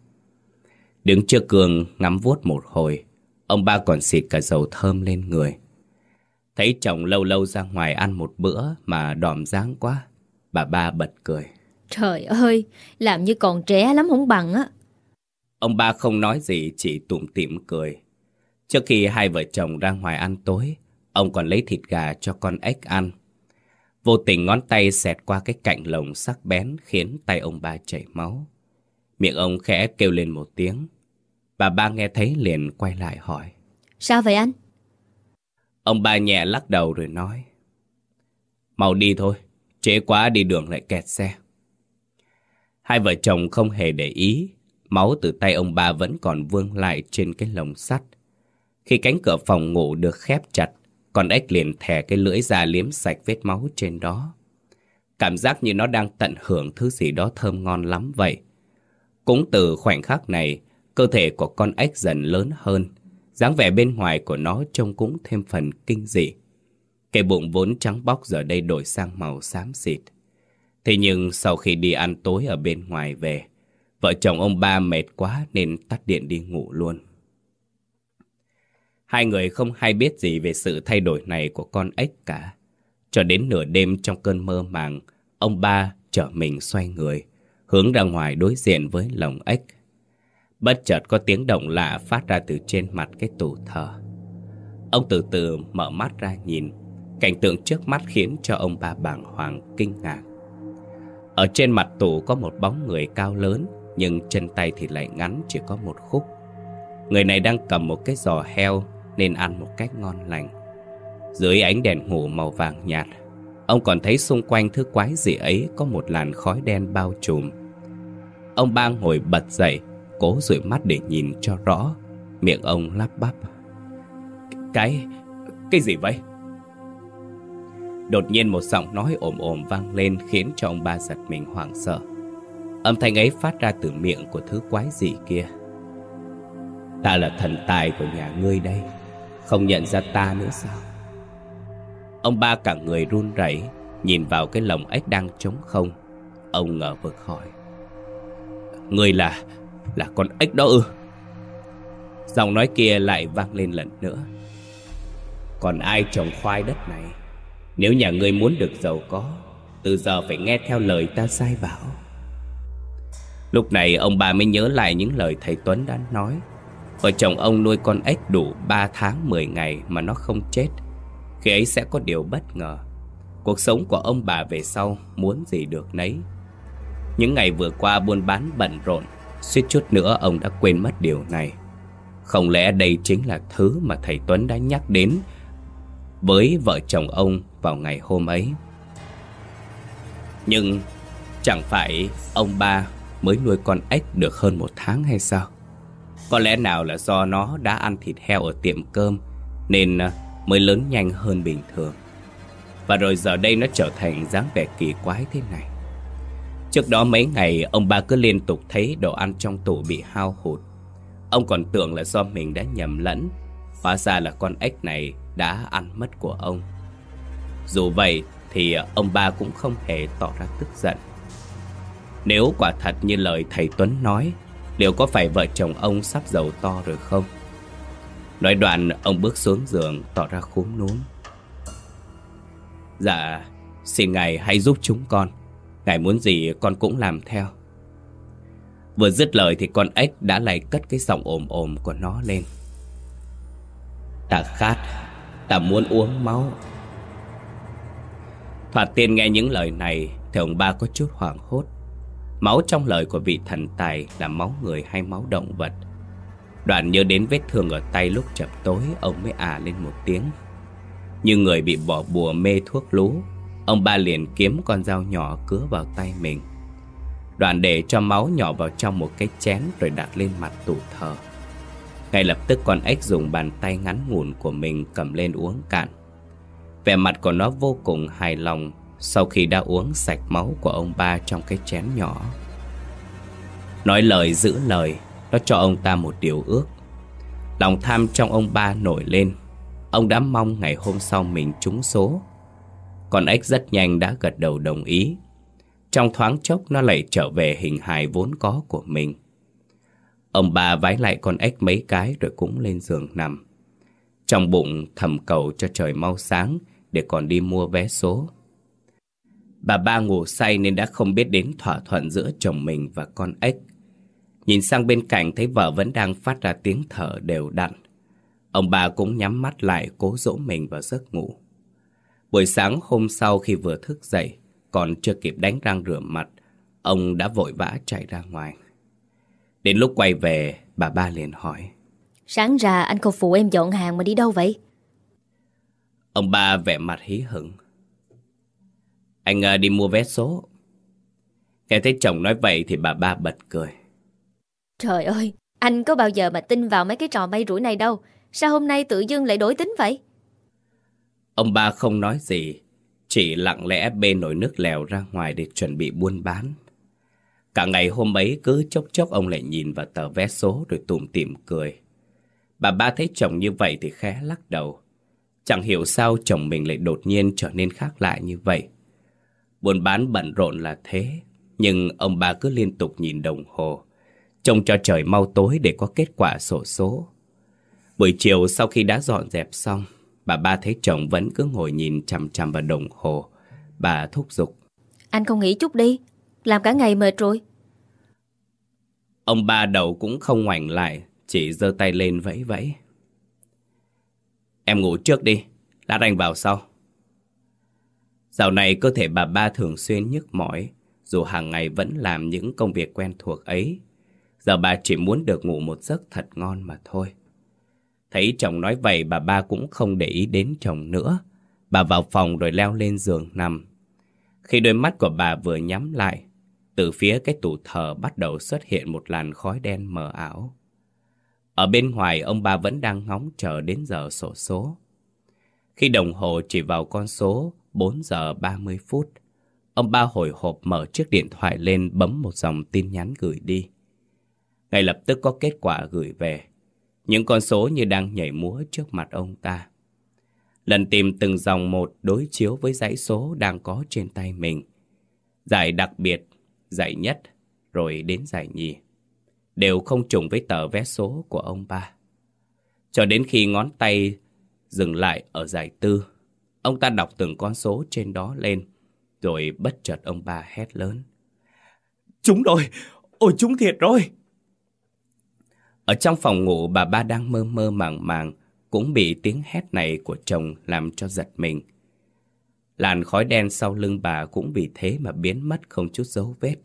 Đứng trước cường ngắm vuốt một hồi, ông ba còn xịt cả dầu thơm lên người. Thấy chồng lâu lâu ra ngoài ăn một bữa mà đòm dáng quá, bà ba bật cười. Trời ơi, làm như còn trẻ lắm không bằng á. Ông ba không nói gì, chỉ tủm tỉm cười. Trước khi hai vợ chồng ra ngoài ăn tối, ông còn lấy thịt gà cho con ếch ăn. Vô tình ngón tay xẹt qua cái cạnh lồng sắc bén khiến tay ông ba chảy máu. Miệng ông khẽ kêu lên một tiếng. Bà ba nghe thấy liền quay lại hỏi. Sao vậy anh? Ông ba nhẹ lắc đầu rồi nói. Mau đi thôi, trễ quá đi đường lại kẹt xe. Hai vợ chồng không hề để ý, máu từ tay ông bà vẫn còn vương lại trên cái lồng sắt. Khi cánh cửa phòng ngủ được khép chặt, con ếch liền thè cái lưỡi ra liếm sạch vết máu trên đó. Cảm giác như nó đang tận hưởng thứ gì đó thơm ngon lắm vậy. Cũng từ khoảnh khắc này, cơ thể của con ếch dần lớn hơn, dáng vẻ bên ngoài của nó trông cũng thêm phần kinh dị. Cái bụng vốn trắng bóc giờ đây đổi sang màu xám xịt. Thế nhưng sau khi đi ăn tối ở bên ngoài về, vợ chồng ông ba mệt quá nên tắt điện đi ngủ luôn. Hai người không hay biết gì về sự thay đổi này của con ếch cả. Cho đến nửa đêm trong cơn mơ màng, ông ba chở mình xoay người, hướng ra ngoài đối diện với lồng ếch. Bất chợt có tiếng động lạ phát ra từ trên mặt cái tủ thờ. Ông từ từ mở mắt ra nhìn, cảnh tượng trước mắt khiến cho ông ba bàng hoàng kinh ngạc. Ở trên mặt tủ có một bóng người cao lớn, nhưng chân tay thì lại ngắn chỉ có một khúc. Người này đang cầm một cái giò heo nên ăn một cách ngon lành. Dưới ánh đèn ngủ màu vàng nhạt, ông còn thấy xung quanh thứ quái gì ấy có một làn khói đen bao trùm. Ông ba ngồi bật dậy, cố dụi mắt để nhìn cho rõ, miệng ông lắp bắp. Cái... cái gì vậy? Đột nhiên một giọng nói ồm ồm vang lên khiến cho ông ba giật mình hoảng sợ. Âm thanh ấy phát ra từ miệng của thứ quái gì kia. Ta là thần tài của nhà ngươi đây, không nhận ra ta nữa sao? Ông ba cả người run rẩy nhìn vào cái lồng ếch đang trống không. Ông ngờ vực hỏi. Ngươi là, là con ếch đó ư? Giọng nói kia lại vang lên lần nữa. Còn ai trồng khoai đất này? Nếu nhà ngươi muốn được giàu có, từ giờ phải nghe theo lời ta sai bảo. Lúc này ông bà mới nhớ lại những lời thầy Tuấn đã nói. Vợ chồng ông nuôi con ếch đủ 3 tháng 10 ngày mà nó không chết. Khi ấy sẽ có điều bất ngờ. Cuộc sống của ông bà về sau muốn gì được nấy. Những ngày vừa qua buôn bán bận rộn, suýt chút nữa ông đã quên mất điều này. Không lẽ đây chính là thứ mà thầy Tuấn đã nhắc đến với vợ chồng ông vào ngày hôm ấy. Nhưng chẳng phải ông ba mới nuôi con ếch được hơn một tháng hay sao? Có lẽ nào là do nó đã ăn thịt heo ở tiệm cơm nên ờ, mới lớn nhanh hơn bình thường. Và rồi giờ đây nó trở thành dáng vẻ kỳ quái thế này. Trước đó mấy ngày, ông ba cứ liên tục thấy đồ ăn trong tủ bị hao hụt. Ông còn tưởng là do mình đã nhầm lẫn. Hóa ra là con ếch này đã ăn mất của ông. Dù vậy thì ờ, ông ba cũng không hề tỏ ra tức giận. Nếu quả thật như lời thầy Tuấn nói, liệu có phải vợ chồng ông sắp giàu to rồi không? Nói đoạn ông bước xuống giường tỏ ra khúm núm. Dạ, xin ngài hãy giúp chúng con. Ngài muốn gì con cũng làm theo. Vừa dứt lời thì con ếch đã lại cất cái giọng ồm ồm của nó lên. Ta khát, ta muốn uống máu. Thoạt tiên nghe những lời này thì ông ba có chút hoảng hốt. Máu trong lời của vị thần tài là máu người hay máu động vật. Đoạn nhớ đến vết thương ở tay lúc chập tối ông mới à lên một tiếng. Như người bị bỏ bùa mê thuốc lú, ông ba liền kiếm con dao nhỏ cứa vào tay mình. Đoạn để cho máu nhỏ vào trong một cái chén rồi đặt lên mặt tủ thờ. Ngay lập tức con ếch dùng bàn tay ngắn ngủn của mình cầm lên uống cạn. Vẻ mặt của nó vô cùng hài lòng sau khi đã uống sạch máu của ông ba trong cái chén nhỏ. Nói lời giữ lời, nó cho ông ta một điều ước. Lòng tham trong ông ba nổi lên. Ông đã mong ngày hôm sau mình trúng số. Con ếch rất nhanh đã gật đầu đồng ý. Trong thoáng chốc nó lại trở về hình hài vốn có của mình. Ông bà vái lại con ếch mấy cái rồi cũng lên giường nằm. Trong bụng thầm cầu cho trời mau sáng để còn đi mua vé số. Bà ba ngủ say nên đã không biết đến thỏa thuận giữa chồng mình và con ếch. Nhìn sang bên cạnh thấy vợ vẫn đang phát ra tiếng thở đều đặn. Ông bà cũng nhắm mắt lại cố dỗ mình vào giấc ngủ. Buổi sáng hôm sau khi vừa thức dậy, còn chưa kịp đánh răng rửa mặt, ông đã vội vã chạy ra ngoài. Đến lúc quay về, bà ba liền hỏi. Sáng ra anh không phụ em dọn hàng mà đi đâu vậy? Ông ba vẻ mặt hí hửng. Anh uh, đi mua vé số. Nghe thấy chồng nói vậy thì bà ba bật cười. Trời ơi, anh có bao giờ mà tin vào mấy cái trò may rủi này đâu. Sao hôm nay tự dưng lại đổi tính vậy? Ông ba không nói gì, chỉ lặng lẽ bê nồi nước lèo ra ngoài để chuẩn bị buôn bán. Cả ngày hôm ấy cứ chốc chốc ông lại nhìn vào tờ vé số rồi tủm tỉm cười. Bà ba thấy chồng như vậy thì khẽ lắc đầu. Chẳng hiểu sao chồng mình lại đột nhiên trở nên khác lại như vậy. Buôn bán bận rộn là thế, nhưng ông bà cứ liên tục nhìn đồng hồ, trông cho trời mau tối để có kết quả sổ số. Buổi chiều sau khi đã dọn dẹp xong, bà ba thấy chồng vẫn cứ ngồi nhìn chằm chằm vào đồng hồ. Bà thúc giục. Anh không nghỉ chút đi, làm cả ngày mệt rồi. Ông ba đầu cũng không ngoảnh lại, chỉ giơ tay lên vẫy vẫy. Em ngủ trước đi, lát anh vào sau. Dạo này cơ thể bà ba thường xuyên nhức mỏi, dù hàng ngày vẫn làm những công việc quen thuộc ấy. Giờ bà chỉ muốn được ngủ một giấc thật ngon mà thôi. Thấy chồng nói vậy bà ba cũng không để ý đến chồng nữa. Bà vào phòng rồi leo lên giường nằm. Khi đôi mắt của bà vừa nhắm lại, từ phía cái tủ thờ bắt đầu xuất hiện một làn khói đen mờ ảo. Ở bên ngoài ông ba vẫn đang ngóng chờ đến giờ sổ số. Khi đồng hồ chỉ vào con số 4 giờ 30 phút, ông ba hồi hộp mở chiếc điện thoại lên bấm một dòng tin nhắn gửi đi. Ngay lập tức có kết quả gửi về. Những con số như đang nhảy múa trước mặt ông ta. Lần tìm từng dòng một đối chiếu với dãy số đang có trên tay mình. Giải đặc biệt, giải nhất, rồi đến giải nhì. Đều không trùng với tờ vé số của ông ba. Cho đến khi ngón tay dừng lại ở giải tư, ông ta đọc từng con số trên đó lên, rồi bất chợt ông ba hét lớn. Chúng rồi! Ôi chúng thiệt rồi! Ở trong phòng ngủ bà ba đang mơ mơ màng màng cũng bị tiếng hét này của chồng làm cho giật mình. Làn khói đen sau lưng bà cũng vì thế mà biến mất không chút dấu vết.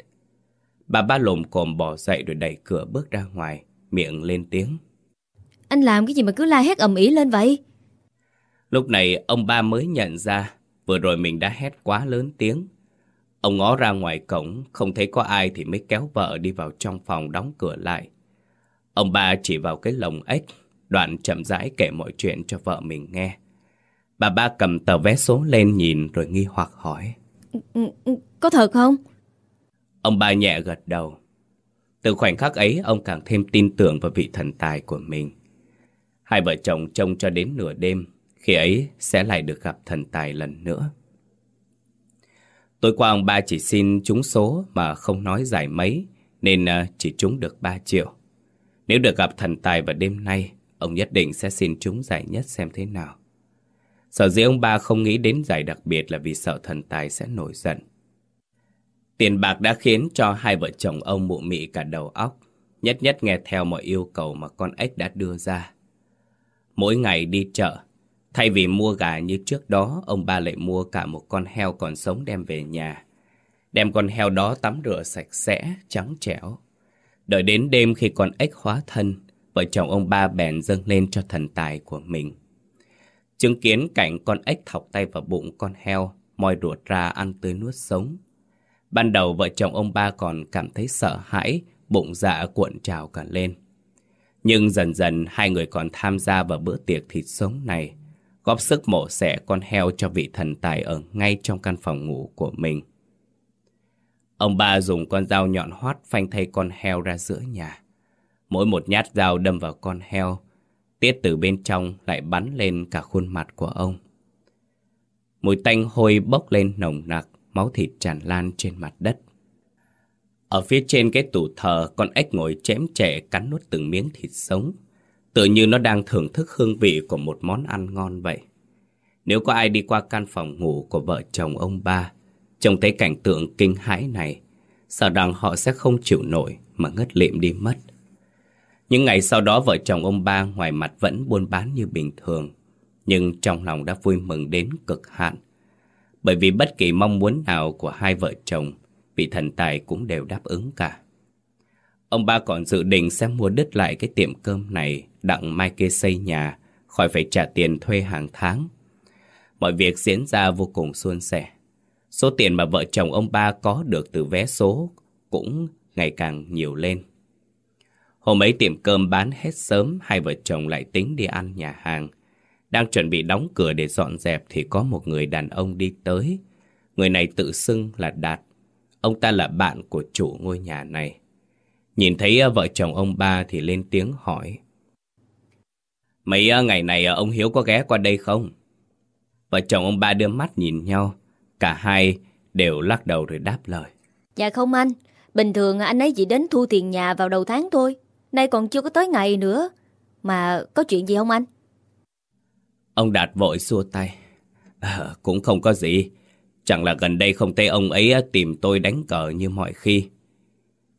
Bà ba lồm cồm bỏ dậy rồi đẩy cửa bước ra ngoài, miệng lên tiếng. Anh làm cái gì mà cứ la hét ầm ĩ lên vậy? Lúc này ông ba mới nhận ra vừa rồi mình đã hét quá lớn tiếng. Ông ngó ra ngoài cổng, không thấy có ai thì mới kéo vợ đi vào trong phòng đóng cửa lại. Ông ba chỉ vào cái lồng ếch, đoạn chậm rãi kể mọi chuyện cho vợ mình nghe. Bà ba cầm tờ vé số lên nhìn rồi nghi hoặc hỏi. Ừ, ừ, có thật không? Ông ba nhẹ gật đầu. Từ khoảnh khắc ấy, ông càng thêm tin tưởng vào vị thần tài của mình. Hai vợ chồng trông cho đến nửa đêm, khi ấy sẽ lại được gặp thần tài lần nữa. Tối qua ông ba chỉ xin trúng số mà không nói giải mấy, nên ờ, chỉ trúng được 3 triệu. Nếu được gặp thần tài vào đêm nay, ông nhất định sẽ xin trúng giải nhất xem thế nào. Sở dĩ ông ba không nghĩ đến giải đặc biệt là vì sợ thần tài sẽ nổi giận. Tiền bạc đã khiến cho hai vợ chồng ông mụ mị cả đầu óc, nhất nhất nghe theo mọi yêu cầu mà con ếch đã đưa ra. Mỗi ngày đi chợ, thay vì mua gà như trước đó, ông ba lại mua cả một con heo còn sống đem về nhà. Đem con heo đó tắm rửa sạch sẽ, trắng trẻo. Đợi đến đêm khi con ếch hóa thân, vợ chồng ông ba bèn dâng lên cho thần tài của mình. Chứng kiến cảnh con ếch thọc tay vào bụng con heo, moi ruột ra ăn tươi nuốt sống. Ban đầu vợ chồng ông ba còn cảm thấy sợ hãi, bụng dạ cuộn trào cả lên. Nhưng dần dần hai người còn tham gia vào bữa tiệc thịt sống này, góp sức mổ xẻ con heo cho vị thần tài ở ngay trong căn phòng ngủ của mình. Ông ba dùng con dao nhọn hoắt phanh thay con heo ra giữa nhà. Mỗi một nhát dao đâm vào con heo, tiết từ bên trong lại bắn lên cả khuôn mặt của ông. Mùi tanh hôi bốc lên nồng nặc, máu thịt tràn lan trên mặt đất. Ở phía trên cái tủ thờ, con ếch ngồi chém trẻ cắn nuốt từng miếng thịt sống. Tự như nó đang thưởng thức hương vị của một món ăn ngon vậy. Nếu có ai đi qua căn phòng ngủ của vợ chồng ông ba, trông thấy cảnh tượng kinh hãi này, sợ rằng họ sẽ không chịu nổi mà ngất lịm đi mất. Những ngày sau đó vợ chồng ông ba ngoài mặt vẫn buôn bán như bình thường, nhưng trong lòng đã vui mừng đến cực hạn bởi vì bất kỳ mong muốn nào của hai vợ chồng, vị thần tài cũng đều đáp ứng cả. Ông ba còn dự định sẽ mua đứt lại cái tiệm cơm này đặng mai kia xây nhà, khỏi phải trả tiền thuê hàng tháng. Mọi việc diễn ra vô cùng suôn sẻ. Số tiền mà vợ chồng ông ba có được từ vé số cũng ngày càng nhiều lên. Hôm ấy tiệm cơm bán hết sớm, hai vợ chồng lại tính đi ăn nhà hàng. Đang chuẩn bị đóng cửa để dọn dẹp thì có một người đàn ông đi tới. Người này tự xưng là Đạt. Ông ta là bạn của chủ ngôi nhà này. Nhìn thấy vợ chồng ông ba thì lên tiếng hỏi. Mấy ờ, ngày này ờ, ông Hiếu có ghé qua đây không? Vợ chồng ông ba đưa mắt nhìn nhau. Cả hai đều lắc đầu rồi đáp lời. Dạ không anh. Bình thường anh ấy chỉ đến thu tiền nhà vào đầu tháng thôi. Nay còn chưa có tới ngày nữa. Mà có chuyện gì không anh? Ông Đạt vội xua tay. À, cũng không có gì. Chẳng là gần đây không thấy ông ấy tìm tôi đánh cờ như mọi khi.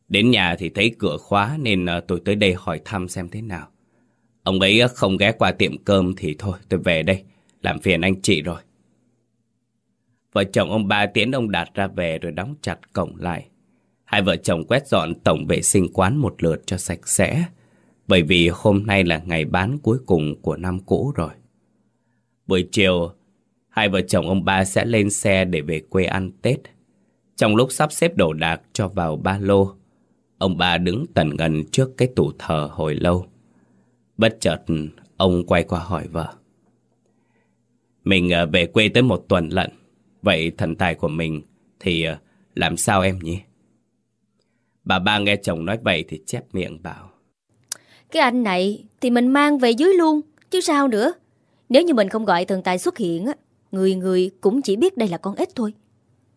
Đến nhà thì thấy cửa khóa nên à, tôi tới đây hỏi thăm xem thế nào. Ông ấy không ghé qua tiệm cơm thì thôi tôi về đây. Làm phiền anh chị rồi. Vợ chồng ông ba tiến ông Đạt ra về rồi đóng chặt cổng lại. Hai vợ chồng quét dọn tổng vệ sinh quán một lượt cho sạch sẽ. Bởi vì hôm nay là ngày bán cuối cùng của năm cũ rồi. Buổi chiều, hai vợ chồng ông ba sẽ lên xe để về quê ăn Tết. Trong lúc sắp xếp đồ đạc cho vào ba lô, ông ba đứng tần ngần trước cái tủ thờ hồi lâu. Bất chợt, ông quay qua hỏi vợ. Mình ờ, về quê tới một tuần lận. Vậy thần tài của mình thì ờ, làm sao em nhỉ? Bà ba nghe chồng nói vậy thì chép miệng bảo. Cái anh này thì mình mang về dưới luôn, chứ sao nữa. Nếu như mình không gọi thần tài xuất hiện, á người người cũng chỉ biết đây là con ếch thôi.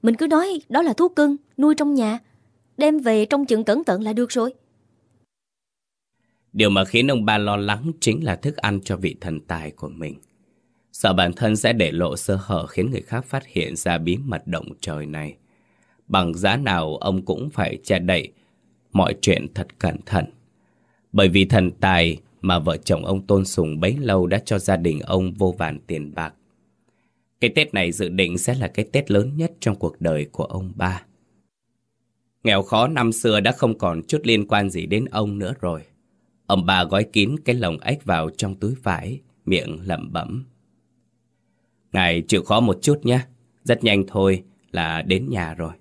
Mình cứ nói đó là thú cưng, nuôi trong nhà. Đem về trong chừng cẩn thận là được rồi. Điều mà khiến ông ba lo lắng chính là thức ăn cho vị thần tài của mình. Sợ bản thân sẽ để lộ sơ hở khiến người khác phát hiện ra bí mật động trời này. Bằng giá nào ông cũng phải che đậy mọi chuyện thật cẩn thận. Bởi vì thần tài mà vợ chồng ông tôn sùng bấy lâu đã cho gia đình ông vô vàn tiền bạc. Cái Tết này dự định sẽ là cái Tết lớn nhất trong cuộc đời của ông ba. Nghèo khó năm xưa đã không còn chút liên quan gì đến ông nữa rồi. Ông bà gói kín cái lồng ếch vào trong túi vải, miệng lẩm bẩm. Ngài chịu khó một chút nhé, rất nhanh thôi là đến nhà rồi.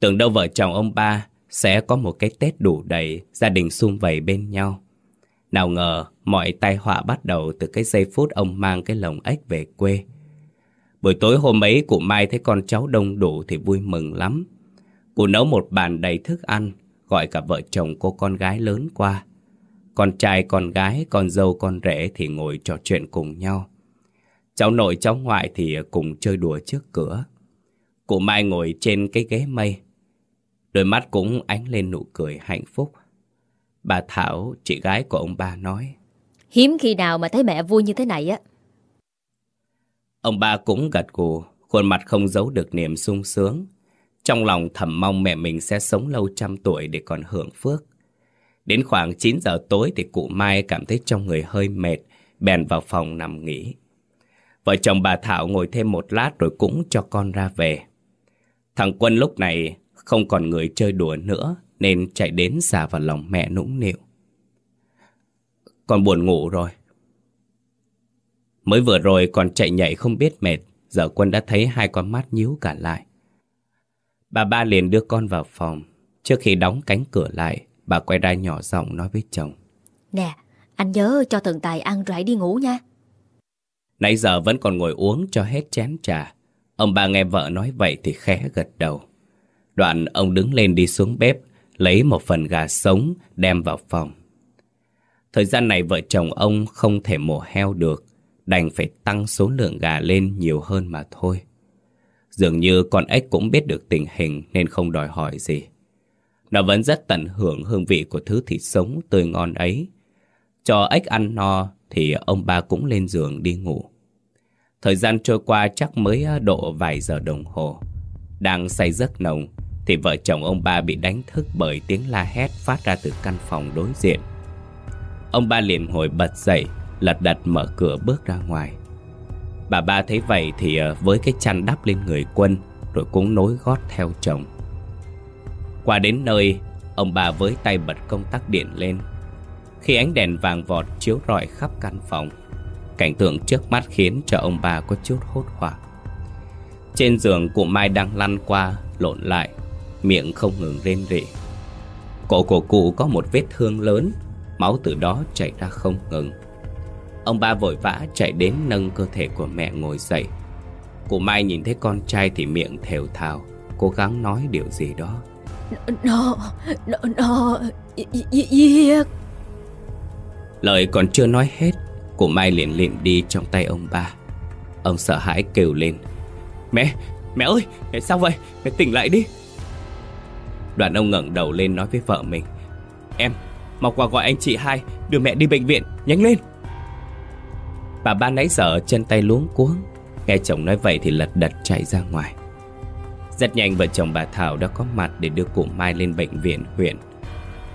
Tưởng đâu vợ chồng ông ba sẽ có một cái Tết đủ đầy, gia đình sum vầy bên nhau. Nào ngờ mọi tai họa bắt đầu từ cái giây phút ông mang cái lồng ếch về quê. Buổi tối hôm ấy cụ Mai thấy con cháu đông đủ thì vui mừng lắm. Cụ nấu một bàn đầy thức ăn, gọi cả vợ chồng cô con gái lớn qua. Con trai, con gái, con dâu, con rể thì ngồi trò chuyện cùng nhau. Cháu nội, cháu ngoại thì cùng chơi đùa trước cửa. Cụ Mai ngồi trên cái ghế mây. Đôi mắt cũng ánh lên nụ cười hạnh phúc. Bà Thảo, chị gái của ông ba nói. Hiếm khi nào mà thấy mẹ vui như thế này á. Ông ba cũng gật gù, khuôn mặt không giấu được niềm sung sướng. Trong lòng thầm mong mẹ mình sẽ sống lâu trăm tuổi để còn hưởng phước. Đến khoảng 9 giờ tối thì cụ Mai cảm thấy trong người hơi mệt, bèn vào phòng nằm nghỉ. Vợ chồng bà Thảo ngồi thêm một lát rồi cũng cho con ra về. Thằng Quân lúc này không còn người chơi đùa nữa nên chạy đến xà vào lòng mẹ nũng nịu. Con buồn ngủ rồi. Mới vừa rồi còn chạy nhảy không biết mệt, giờ Quân đã thấy hai con mắt nhíu cả lại. Bà ba liền đưa con vào phòng. Trước khi đóng cánh cửa lại, bà quay ra nhỏ giọng nói với chồng. Nè, anh nhớ cho thần tài ăn rồi đi ngủ nha. Nãy giờ vẫn còn ngồi uống cho hết chén trà. Ông bà nghe vợ nói vậy thì khẽ gật đầu. Đoạn ông đứng lên đi xuống bếp, lấy một phần gà sống đem vào phòng. Thời gian này vợ chồng ông không thể mổ heo được, đành phải tăng số lượng gà lên nhiều hơn mà thôi. Dường như con ếch cũng biết được tình hình nên không đòi hỏi gì. Nó vẫn rất tận hưởng hương vị của thứ thịt sống tươi ngon ấy. Cho ếch ăn no thì ông ba cũng lên giường đi ngủ. Thời gian trôi qua chắc mới à, độ vài giờ đồng hồ. Đang say giấc nồng thì vợ chồng ông ba bị đánh thức bởi tiếng la hét phát ra từ căn phòng đối diện. Ông ba liền hồi bật dậy, lật đật mở cửa bước ra ngoài. Bà ba thấy vậy thì ờ, với cái chăn đắp lên người quân rồi cũng nối gót theo chồng. Qua đến nơi, ông bà với tay bật công tắc điện lên. Khi ánh đèn vàng vọt chiếu rọi khắp căn phòng, cảnh tượng trước mắt khiến cho ông bà có chút hốt hoảng. Trên giường cụ Mai đang lăn qua, lộn lại, miệng không ngừng rên rỉ. Cổ của cụ có một vết thương lớn, máu từ đó chảy ra không ngừng. Ông ba vội vã chạy đến nâng cơ thể của mẹ ngồi dậy. Cụ Mai nhìn thấy con trai thì miệng thều thào, cố gắng nói điều gì đó. Nó, nó, nó, giết. Lời còn chưa nói hết, cụ Mai liền lịm đi trong tay ông ba. Ông sợ hãi kêu lên Mẹ, mẹ ơi, mẹ sao vậy? Mẹ tỉnh lại đi Đoàn ông ngẩng đầu lên nói với vợ mình Em, mau qua gọi anh chị hai Đưa mẹ đi bệnh viện, nhanh lên Bà ba nãy giờ chân tay luống cuống. Nghe chồng nói vậy thì lật đật chạy ra ngoài. Rất nhanh vợ chồng bà Thảo đã có mặt để đưa cụ Mai lên bệnh viện huyện.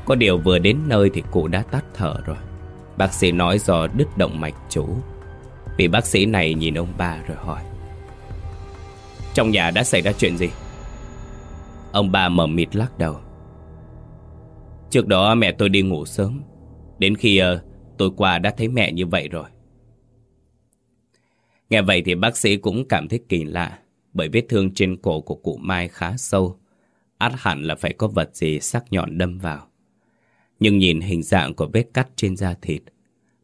Có điều vừa đến nơi thì cụ đã tắt thở rồi. Bác sĩ nói do đứt động mạch chủ. Vị bác sĩ này nhìn ông ba rồi hỏi. Trong nhà đã xảy ra chuyện gì? Ông ba mở mịt lắc đầu. Trước đó mẹ tôi đi ngủ sớm. Đến khi ờ, uh, tôi qua đã thấy mẹ như vậy rồi. Nghe vậy thì bác sĩ cũng cảm thấy kỳ lạ, Bởi vết thương trên cổ của cụ Mai khá sâu. Át hẳn là phải có vật gì sắc nhọn đâm vào. Nhưng nhìn hình dạng của vết cắt trên da thịt,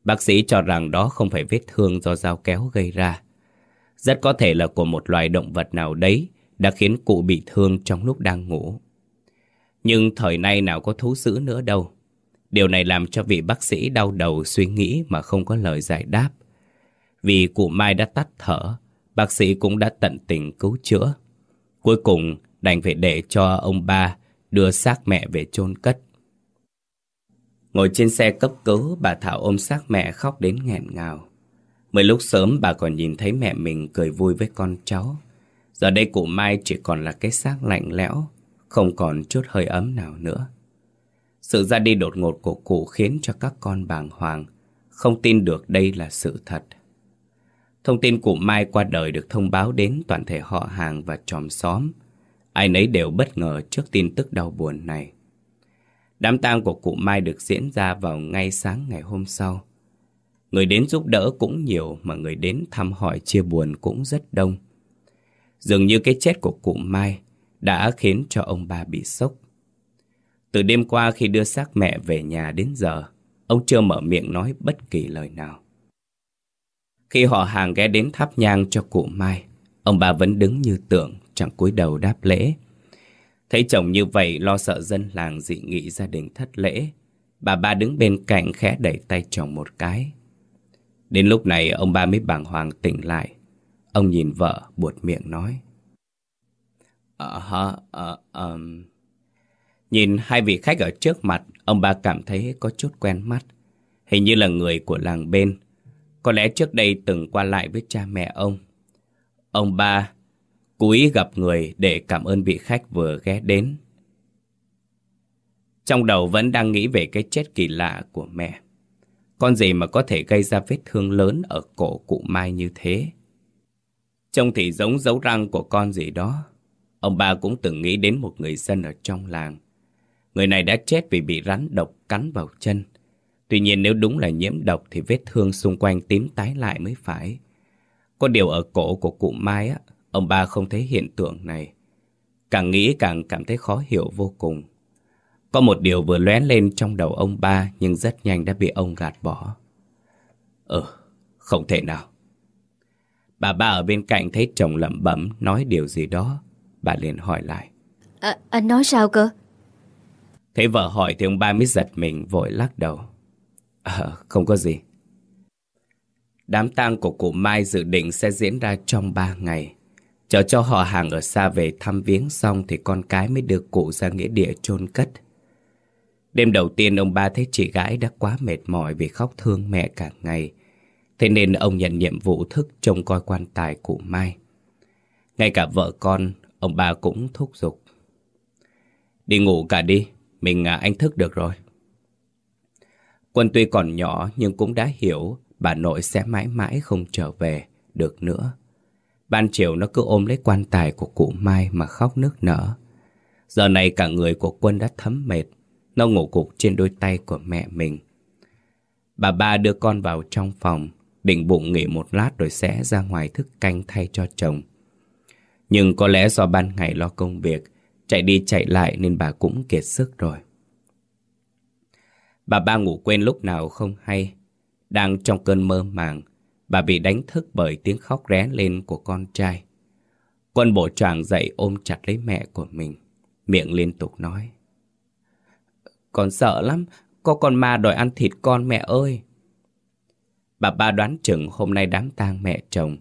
Bác sĩ cho rằng đó không phải vết thương do dao kéo gây ra. Rất có thể là của một loài động vật nào đấy Đã khiến cụ bị thương trong lúc đang ngủ. Nhưng thời nay nào có thú dữ nữa đâu. Điều này làm cho vị bác sĩ đau đầu suy nghĩ mà không có lời giải đáp vì cụ Mai đã tắt thở, bác sĩ cũng đã tận tình cứu chữa. Cuối cùng đành phải để cho ông ba đưa xác mẹ về chôn cất. Ngồi trên xe cấp cứu, bà Thảo ôm xác mẹ khóc đến nghẹn ngào. Mới lúc sớm bà còn nhìn thấy mẹ mình cười vui với con cháu. Giờ đây cụ Mai chỉ còn là cái xác lạnh lẽo, không còn chút hơi ấm nào nữa. Sự ra đi đột ngột của cụ khiến cho các con bàng hoàng, không tin được đây là sự thật. Thông tin cụ Mai qua đời được thông báo đến toàn thể họ hàng và tròm xóm. Ai nấy đều bất ngờ trước tin tức đau buồn này. Đám tang của cụ Mai được diễn ra vào ngay sáng ngày hôm sau. Người đến giúp đỡ cũng nhiều mà người đến thăm hỏi chia buồn cũng rất đông. Dường như cái chết của cụ Mai đã khiến cho ông ba bị sốc. Từ đêm qua khi đưa xác mẹ về nhà đến giờ, ông chưa mở miệng nói bất kỳ lời nào. Khi họ hàng ghé đến thắp nhang cho cụ Mai, ông bà vẫn đứng như tượng, chẳng cúi đầu đáp lễ. Thấy chồng như vậy lo sợ dân làng dị nghị gia đình thất lễ, bà ba đứng bên cạnh khẽ đẩy tay chồng một cái. Đến lúc này ông ba mới bàng hoàng tỉnh lại. Ông nhìn vợ buột miệng nói. Ờ hả, ờ, ờ... Nhìn hai vị khách ở trước mặt, ông ba cảm thấy có chút quen mắt. Hình như là người của làng bên, có lẽ trước đây từng qua lại với cha mẹ ông. Ông ba cúi gặp người để cảm ơn vị khách vừa ghé đến. Trong đầu vẫn đang nghĩ về cái chết kỳ lạ của mẹ. Con gì mà có thể gây ra vết thương lớn ở cổ cụ Mai như thế? Trông thì giống dấu răng của con gì đó. Ông ba cũng từng nghĩ đến một người dân ở trong làng. Người này đã chết vì bị rắn độc cắn vào chân. Tuy nhiên nếu đúng là nhiễm độc thì vết thương xung quanh tím tái lại mới phải. Có điều ở cổ của cụ Mai á, ông ba không thấy hiện tượng này. Càng nghĩ càng cảm thấy khó hiểu vô cùng. Có một điều vừa lóe lên trong đầu ông ba nhưng rất nhanh đã bị ông gạt bỏ. Ừ, không thể nào. Bà ba ở bên cạnh thấy chồng lẩm bẩm nói điều gì đó. Bà liền hỏi lại. À, anh nói sao cơ? Thấy vợ hỏi thì ông ba mới giật mình vội lắc đầu. À, không có gì. Đám tang của cụ Mai dự định sẽ diễn ra trong 3 ngày. Chờ cho họ hàng ở xa về thăm viếng xong thì con cái mới được cụ ra nghĩa địa chôn cất. Đêm đầu tiên ông ba thấy chị gái đã quá mệt mỏi vì khóc thương mẹ cả ngày. Thế nên ông nhận nhiệm vụ thức trông coi quan tài cụ Mai. Ngay cả vợ con, ông ba cũng thúc giục. Đi ngủ cả đi, mình à, anh thức được rồi. Quân tuy còn nhỏ nhưng cũng đã hiểu bà nội sẽ mãi mãi không trở về được nữa. Ban chiều nó cứ ôm lấy quan tài của cụ Mai mà khóc nức nở. Giờ này cả người của Quân đã thấm mệt, nó ngủ cục trên đôi tay của mẹ mình. Bà ba đưa con vào trong phòng, định bụng nghỉ một lát rồi sẽ ra ngoài thức canh thay cho chồng. Nhưng có lẽ do ban ngày lo công việc, chạy đi chạy lại nên bà cũng kiệt sức rồi. Bà ba ngủ quên lúc nào không hay. Đang trong cơn mơ màng, bà bị đánh thức bởi tiếng khóc ré lên của con trai. Quân bộ tràng dậy ôm chặt lấy mẹ của mình, miệng liên tục nói. Con sợ lắm, có con ma đòi ăn thịt con mẹ ơi. Bà ba đoán chừng hôm nay đám tang mẹ chồng,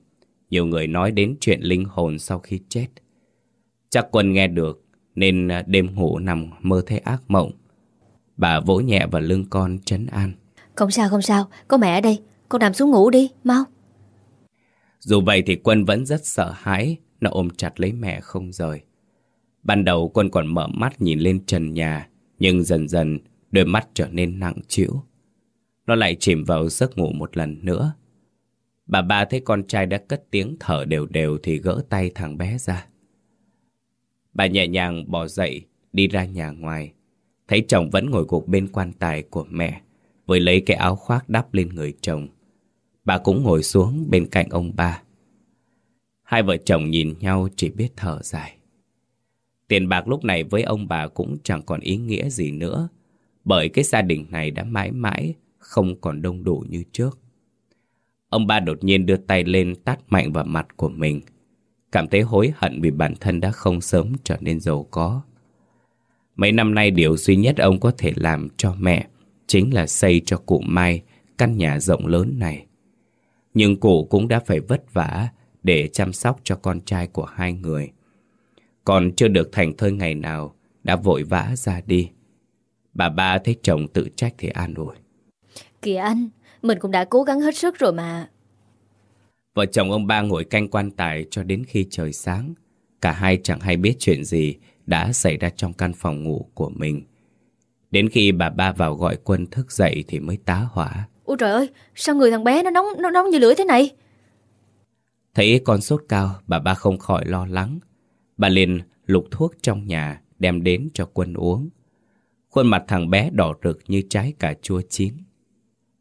nhiều người nói đến chuyện linh hồn sau khi chết. Chắc Quân nghe được nên đêm ngủ nằm mơ thấy ác mộng. Bà vỗ nhẹ vào lưng con trấn an. Không sao không sao, có mẹ ở đây, con nằm xuống ngủ đi, mau. Dù vậy thì Quân vẫn rất sợ hãi, nó ôm chặt lấy mẹ không rời. Ban đầu Quân còn mở mắt nhìn lên trần nhà, nhưng dần dần đôi mắt trở nên nặng trĩu. Nó lại chìm vào giấc ngủ một lần nữa. Bà ba thấy con trai đã cất tiếng thở đều đều thì gỡ tay thằng bé ra. Bà nhẹ nhàng bỏ dậy, đi ra nhà ngoài. Thấy chồng vẫn ngồi gục bên quan tài của mẹ, với lấy cái áo khoác đắp lên người chồng. Bà cũng ngồi xuống bên cạnh ông ba. Hai vợ chồng nhìn nhau chỉ biết thở dài. Tiền bạc lúc này với ông bà cũng chẳng còn ý nghĩa gì nữa, bởi cái gia đình này đã mãi mãi không còn đông đủ như trước. Ông ba đột nhiên đưa tay lên tát mạnh vào mặt của mình, cảm thấy hối hận vì bản thân đã không sớm trở nên giàu có. Mấy năm nay điều duy nhất ông có thể làm cho mẹ chính là xây cho cụ Mai căn nhà rộng lớn này. Nhưng cụ cũng đã phải vất vả để chăm sóc cho con trai của hai người. Còn chưa được thành thơi ngày nào đã vội vã ra đi. Bà ba thấy chồng tự trách thì an ủi. Kìa anh, mình cũng đã cố gắng hết sức rồi mà. Vợ chồng ông ba ngồi canh quan tài cho đến khi trời sáng. Cả hai chẳng hay biết chuyện gì đã xảy ra trong căn phòng ngủ của mình. Đến khi bà ba vào gọi quân thức dậy thì mới tá hỏa. Ôi trời ơi, sao người thằng bé nó nóng nó nóng như lửa thế này? Thấy con sốt cao, bà ba không khỏi lo lắng. Bà liền lục thuốc trong nhà đem đến cho quân uống. Khuôn mặt thằng bé đỏ rực như trái cà chua chín.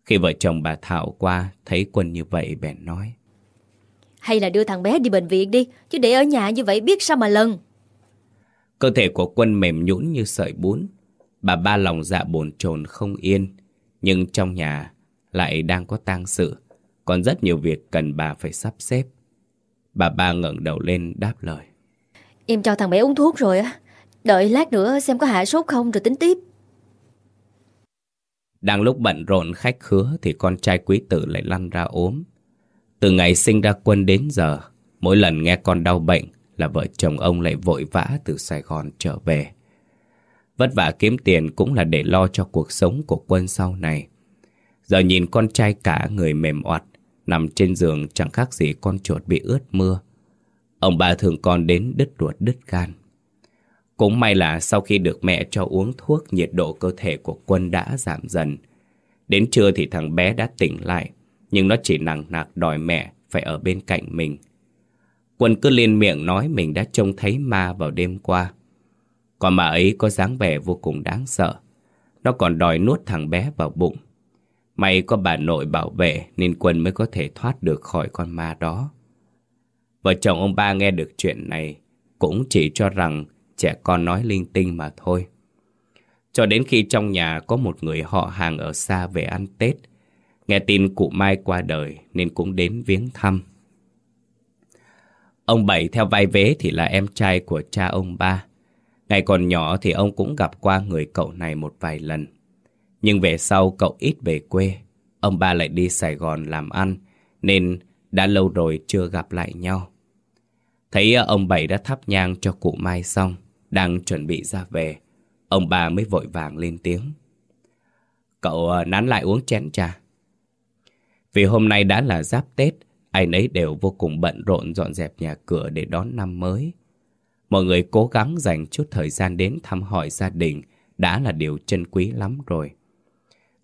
Khi vợ chồng bà Thảo qua thấy quân như vậy bèn nói. Hay là đưa thằng bé đi bệnh viện đi, chứ để ở nhà như vậy biết sao mà lần. Cơ thể của quân mềm nhũn như sợi bún. Bà ba lòng dạ bồn chồn không yên. Nhưng trong nhà lại đang có tang sự. Còn rất nhiều việc cần bà phải sắp xếp. Bà ba ngẩng đầu lên đáp lời. Em cho thằng bé uống thuốc rồi á. Đợi lát nữa xem có hạ sốt không rồi tính tiếp. Đang lúc bận rộn khách khứa thì con trai quý tử lại lăn ra ốm. Từ ngày sinh ra quân đến giờ, mỗi lần nghe con đau bệnh là vợ chồng ông lại vội vã từ Sài Gòn trở về. Vất vả kiếm tiền cũng là để lo cho cuộc sống của quân sau này. Giờ nhìn con trai cả người mềm oặt, nằm trên giường chẳng khác gì con chuột bị ướt mưa. Ông bà thường còn đến đứt ruột đứt gan. Cũng may là sau khi được mẹ cho uống thuốc nhiệt độ cơ thể của quân đã giảm dần. Đến trưa thì thằng bé đã tỉnh lại, nhưng nó chỉ nặng nặc đòi mẹ phải ở bên cạnh mình. Quân cứ lên miệng nói mình đã trông thấy ma vào đêm qua. Còn mà ấy có dáng vẻ vô cùng đáng sợ. Nó còn đòi nuốt thằng bé vào bụng. May có bà nội bảo vệ nên Quân mới có thể thoát được khỏi con ma đó. Vợ chồng ông ba nghe được chuyện này cũng chỉ cho rằng trẻ con nói linh tinh mà thôi. Cho đến khi trong nhà có một người họ hàng ở xa về ăn Tết, nghe tin cụ Mai qua đời nên cũng đến viếng thăm. Ông Bảy theo vai vế thì là em trai của cha ông ba. Ngày còn nhỏ thì ông cũng gặp qua người cậu này một vài lần. Nhưng về sau cậu ít về quê, ông ba lại đi Sài Gòn làm ăn, nên đã lâu rồi chưa gặp lại nhau. Thấy ông Bảy đã thắp nhang cho cụ Mai xong, đang chuẩn bị ra về, ông ba mới vội vàng lên tiếng. Cậu à, nán lại uống chén trà. Vì hôm nay đã là giáp Tết, ai nấy đều vô cùng bận rộn dọn dẹp nhà cửa để đón năm mới. Mọi người cố gắng dành chút thời gian đến thăm hỏi gia đình, đã là điều chân quý lắm rồi.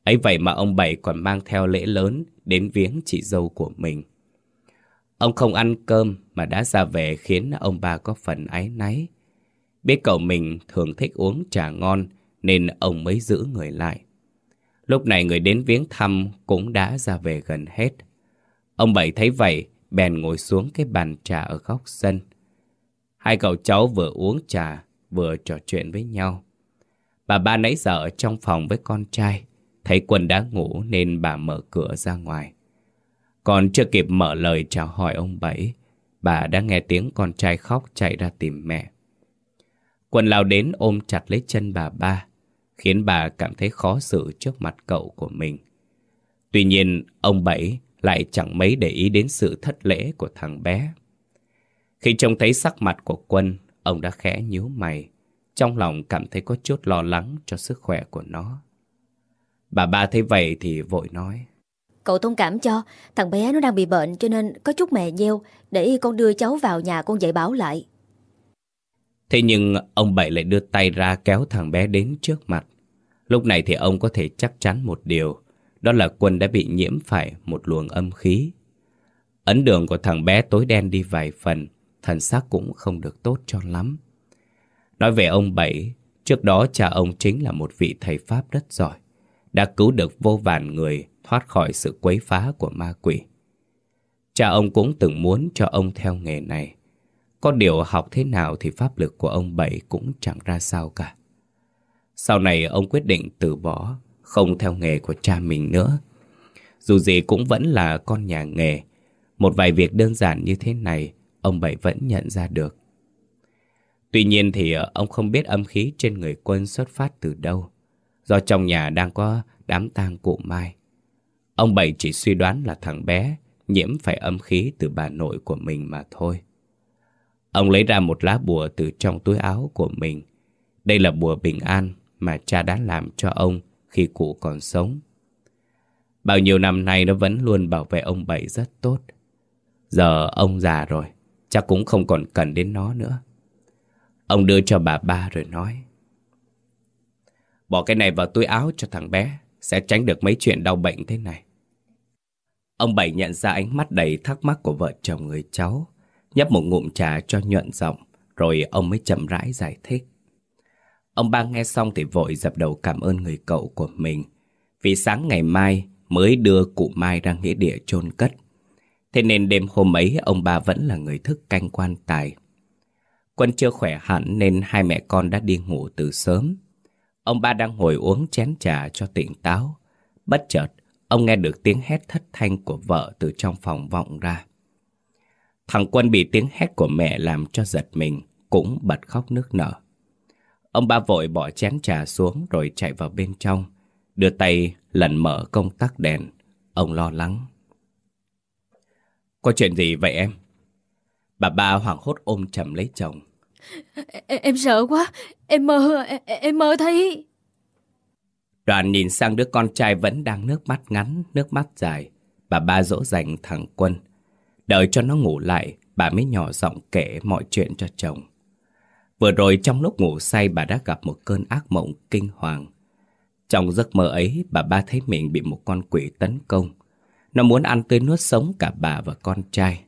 ấy vậy mà ông Bảy còn mang theo lễ lớn đến viếng chị dâu của mình. Ông không ăn cơm mà đã ra về khiến ông ba có phần áy náy. Biết cậu mình thường thích uống trà ngon nên ông mới giữ người lại. Lúc này người đến viếng thăm cũng đã ra về gần hết. Ông Bảy thấy vậy, bèn ngồi xuống cái bàn trà ở góc sân. Hai cậu cháu vừa uống trà, vừa trò chuyện với nhau. Bà ba nãy giờ ở trong phòng với con trai, thấy Quân đã ngủ nên bà mở cửa ra ngoài. Còn chưa kịp mở lời chào hỏi ông Bảy, bà đã nghe tiếng con trai khóc chạy ra tìm mẹ. Quân lao đến ôm chặt lấy chân bà ba, khiến bà cảm thấy khó xử trước mặt cậu của mình. Tuy nhiên, ông Bảy lại chẳng mấy để ý đến sự thất lễ của thằng bé. Khi trông thấy sắc mặt của Quân, ông đã khẽ nhíu mày, trong lòng cảm thấy có chút lo lắng cho sức khỏe của nó. Bà ba thấy vậy thì vội nói. Cậu thông cảm cho, thằng bé nó đang bị bệnh cho nên có chút mè nheo, để con đưa cháu vào nhà con dạy bảo lại. Thế nhưng ông Bảy lại đưa tay ra kéo thằng bé đến trước mặt. Lúc này thì ông có thể chắc chắn một điều, đó là Quân đã bị nhiễm phải một luồng âm khí. Ấn đường của thằng bé tối đen đi vài phần, thần sắc cũng không được tốt cho lắm. Nói về ông Bảy, trước đó cha ông chính là một vị thầy Pháp rất giỏi, đã cứu được vô vàn người thoát khỏi sự quấy phá của ma quỷ. Cha ông cũng từng muốn cho ông theo nghề này. Có điều học thế nào thì pháp lực của ông Bảy cũng chẳng ra sao cả. Sau này ông quyết định từ bỏ, không theo nghề của cha mình nữa. Dù gì cũng vẫn là con nhà nghề, một vài việc đơn giản như thế này ông Bảy vẫn nhận ra được. Tuy nhiên thì ờ, ông không biết âm khí trên người quân xuất phát từ đâu. Do trong nhà đang có đám tang cụ Mai. Ông Bảy chỉ suy đoán là thằng bé nhiễm phải âm khí từ bà nội của mình mà thôi. Ông lấy ra một lá bùa từ trong túi áo của mình. Đây là bùa bình an mà cha đã làm cho ông khi cụ còn sống. Bao nhiêu năm nay nó vẫn luôn bảo vệ ông Bảy rất tốt. Giờ ông già rồi, chắc cũng không còn cần đến nó nữa. Ông đưa cho bà ba rồi nói. Bỏ cái này vào túi áo cho thằng bé, sẽ tránh được mấy chuyện đau bệnh thế này. Ông Bảy nhận ra ánh mắt đầy thắc mắc của vợ chồng người cháu, nhấp một ngụm trà cho nhuận giọng, rồi ông mới chậm rãi giải thích. Ông ba nghe xong thì vội dập đầu cảm ơn người cậu của mình, vì sáng ngày mai mới đưa cụ Mai ra nghĩa địa chôn cất. Thế nên đêm hôm ấy ông ba vẫn là người thức canh quan tài. Quân chưa khỏe hẳn nên hai mẹ con đã đi ngủ từ sớm. Ông ba đang ngồi uống chén trà cho tỉnh táo. Bất chợt, ông nghe được tiếng hét thất thanh của vợ từ trong phòng vọng ra. Thằng Quân bị tiếng hét của mẹ làm cho giật mình, cũng bật khóc nước nở. Ông ba vội bỏ chén trà xuống rồi chạy vào bên trong, đưa tay lần mở công tắc đèn. Ông lo lắng. Có chuyện gì vậy em? Bà ba hoảng hốt ôm chầm lấy chồng. Em, em sợ quá, em mơ, em, em mơ thấy... Đoàn nhìn sang đứa con trai vẫn đang nước mắt ngắn, nước mắt dài. Bà ba dỗ dành thằng Quân. Đợi cho nó ngủ lại, bà mới nhỏ giọng kể mọi chuyện cho chồng. Vừa rồi trong lúc ngủ say bà đã gặp một cơn ác mộng kinh hoàng. Trong giấc mơ ấy, bà ba thấy mình bị một con quỷ tấn công. Nó muốn ăn tươi nuốt sống cả bà và con trai.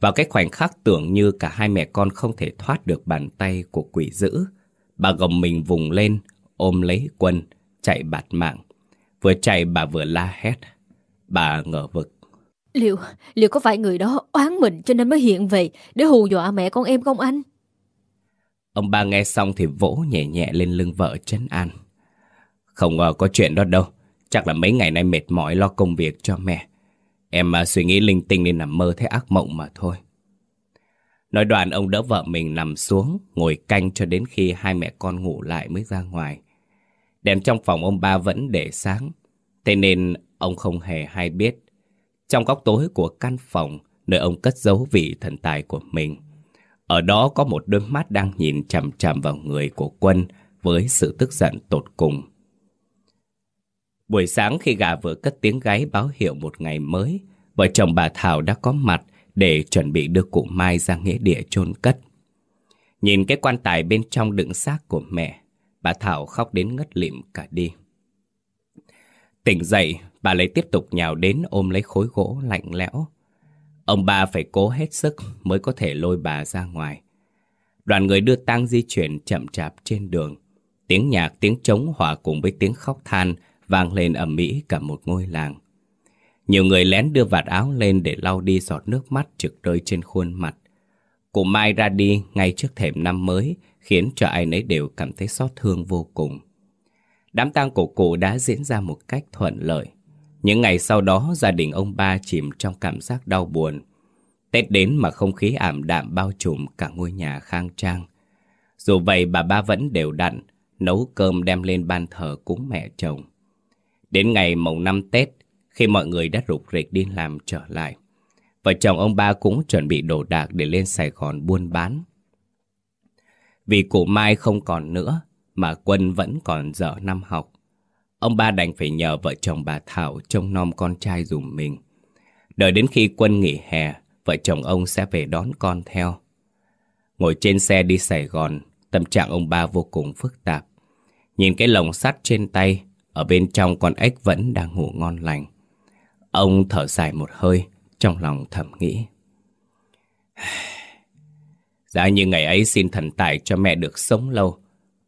Vào cái khoảnh khắc tưởng như cả hai mẹ con không thể thoát được bàn tay của quỷ dữ, bà gồng mình vùng lên, ôm lấy quân, chạy bạt mạng. Vừa chạy bà vừa la hét. Bà ngờ vực. Liệu, liệu có phải người đó oán mình cho nên mới hiện về để hù dọa mẹ con em không anh? Ông ba nghe xong thì vỗ nhẹ nhẹ lên lưng vợ chấn an. Không ngờ có chuyện đó đâu. Chắc là mấy ngày nay mệt mỏi lo công việc cho mẹ. Em mà suy nghĩ linh tinh nên nằm mơ thấy ác mộng mà thôi. Nói đoạn ông đỡ vợ mình nằm xuống, ngồi canh cho đến khi hai mẹ con ngủ lại mới ra ngoài. Đèn trong phòng ông ba vẫn để sáng, thế nên ông không hề hay biết. Trong góc tối của căn phòng, nơi ông cất giấu vị thần tài của mình, ở đó có một đôi mắt đang nhìn chằm chằm vào người của quân với sự tức giận tột cùng. Buổi sáng khi gà vừa cất tiếng gáy báo hiệu một ngày mới, vợ chồng bà Thảo đã có mặt để chuẩn bị đưa cụ Mai ra nghĩa địa chôn cất. Nhìn cái quan tài bên trong đựng xác của mẹ, bà Thảo khóc đến ngất lịm cả đi. Tỉnh dậy, bà lấy tiếp tục nhào đến ôm lấy khối gỗ lạnh lẽo. Ông bà phải cố hết sức mới có thể lôi bà ra ngoài. Đoàn người đưa tang di chuyển chậm chạp trên đường. Tiếng nhạc, tiếng trống hòa cùng với tiếng khóc than vang lên ầm ĩ cả một ngôi làng. Nhiều người lén đưa vạt áo lên để lau đi giọt nước mắt trực rơi trên khuôn mặt. Cụ Mai ra đi ngay trước thềm năm mới, khiến cho ai nấy đều cảm thấy xót thương vô cùng. Đám tang của cụ đã diễn ra một cách thuận lợi. Những ngày sau đó, gia đình ông ba chìm trong cảm giác đau buồn. Tết đến mà không khí ảm đạm bao trùm cả ngôi nhà khang trang. Dù vậy, bà ba vẫn đều đặn, nấu cơm đem lên ban thờ cúng mẹ chồng. Đến ngày mồng năm Tết, Khi mọi người đã rục rịch đi làm trở lại, vợ chồng ông ba cũng chuẩn bị đồ đạc để lên Sài Gòn buôn bán. Vì cụ Mai không còn nữa, mà Quân vẫn còn dở năm học. Ông ba đành phải nhờ vợ chồng bà Thảo trông nom con trai dùm mình. Đợi đến khi Quân nghỉ hè, vợ chồng ông sẽ về đón con theo. Ngồi trên xe đi Sài Gòn, tâm trạng ông ba vô cùng phức tạp. Nhìn cái lồng sắt trên tay, ở bên trong con ếch vẫn đang ngủ ngon lành. Ông thở dài một hơi, trong lòng thầm nghĩ. Giá như ngày ấy xin thần tài cho mẹ được sống lâu,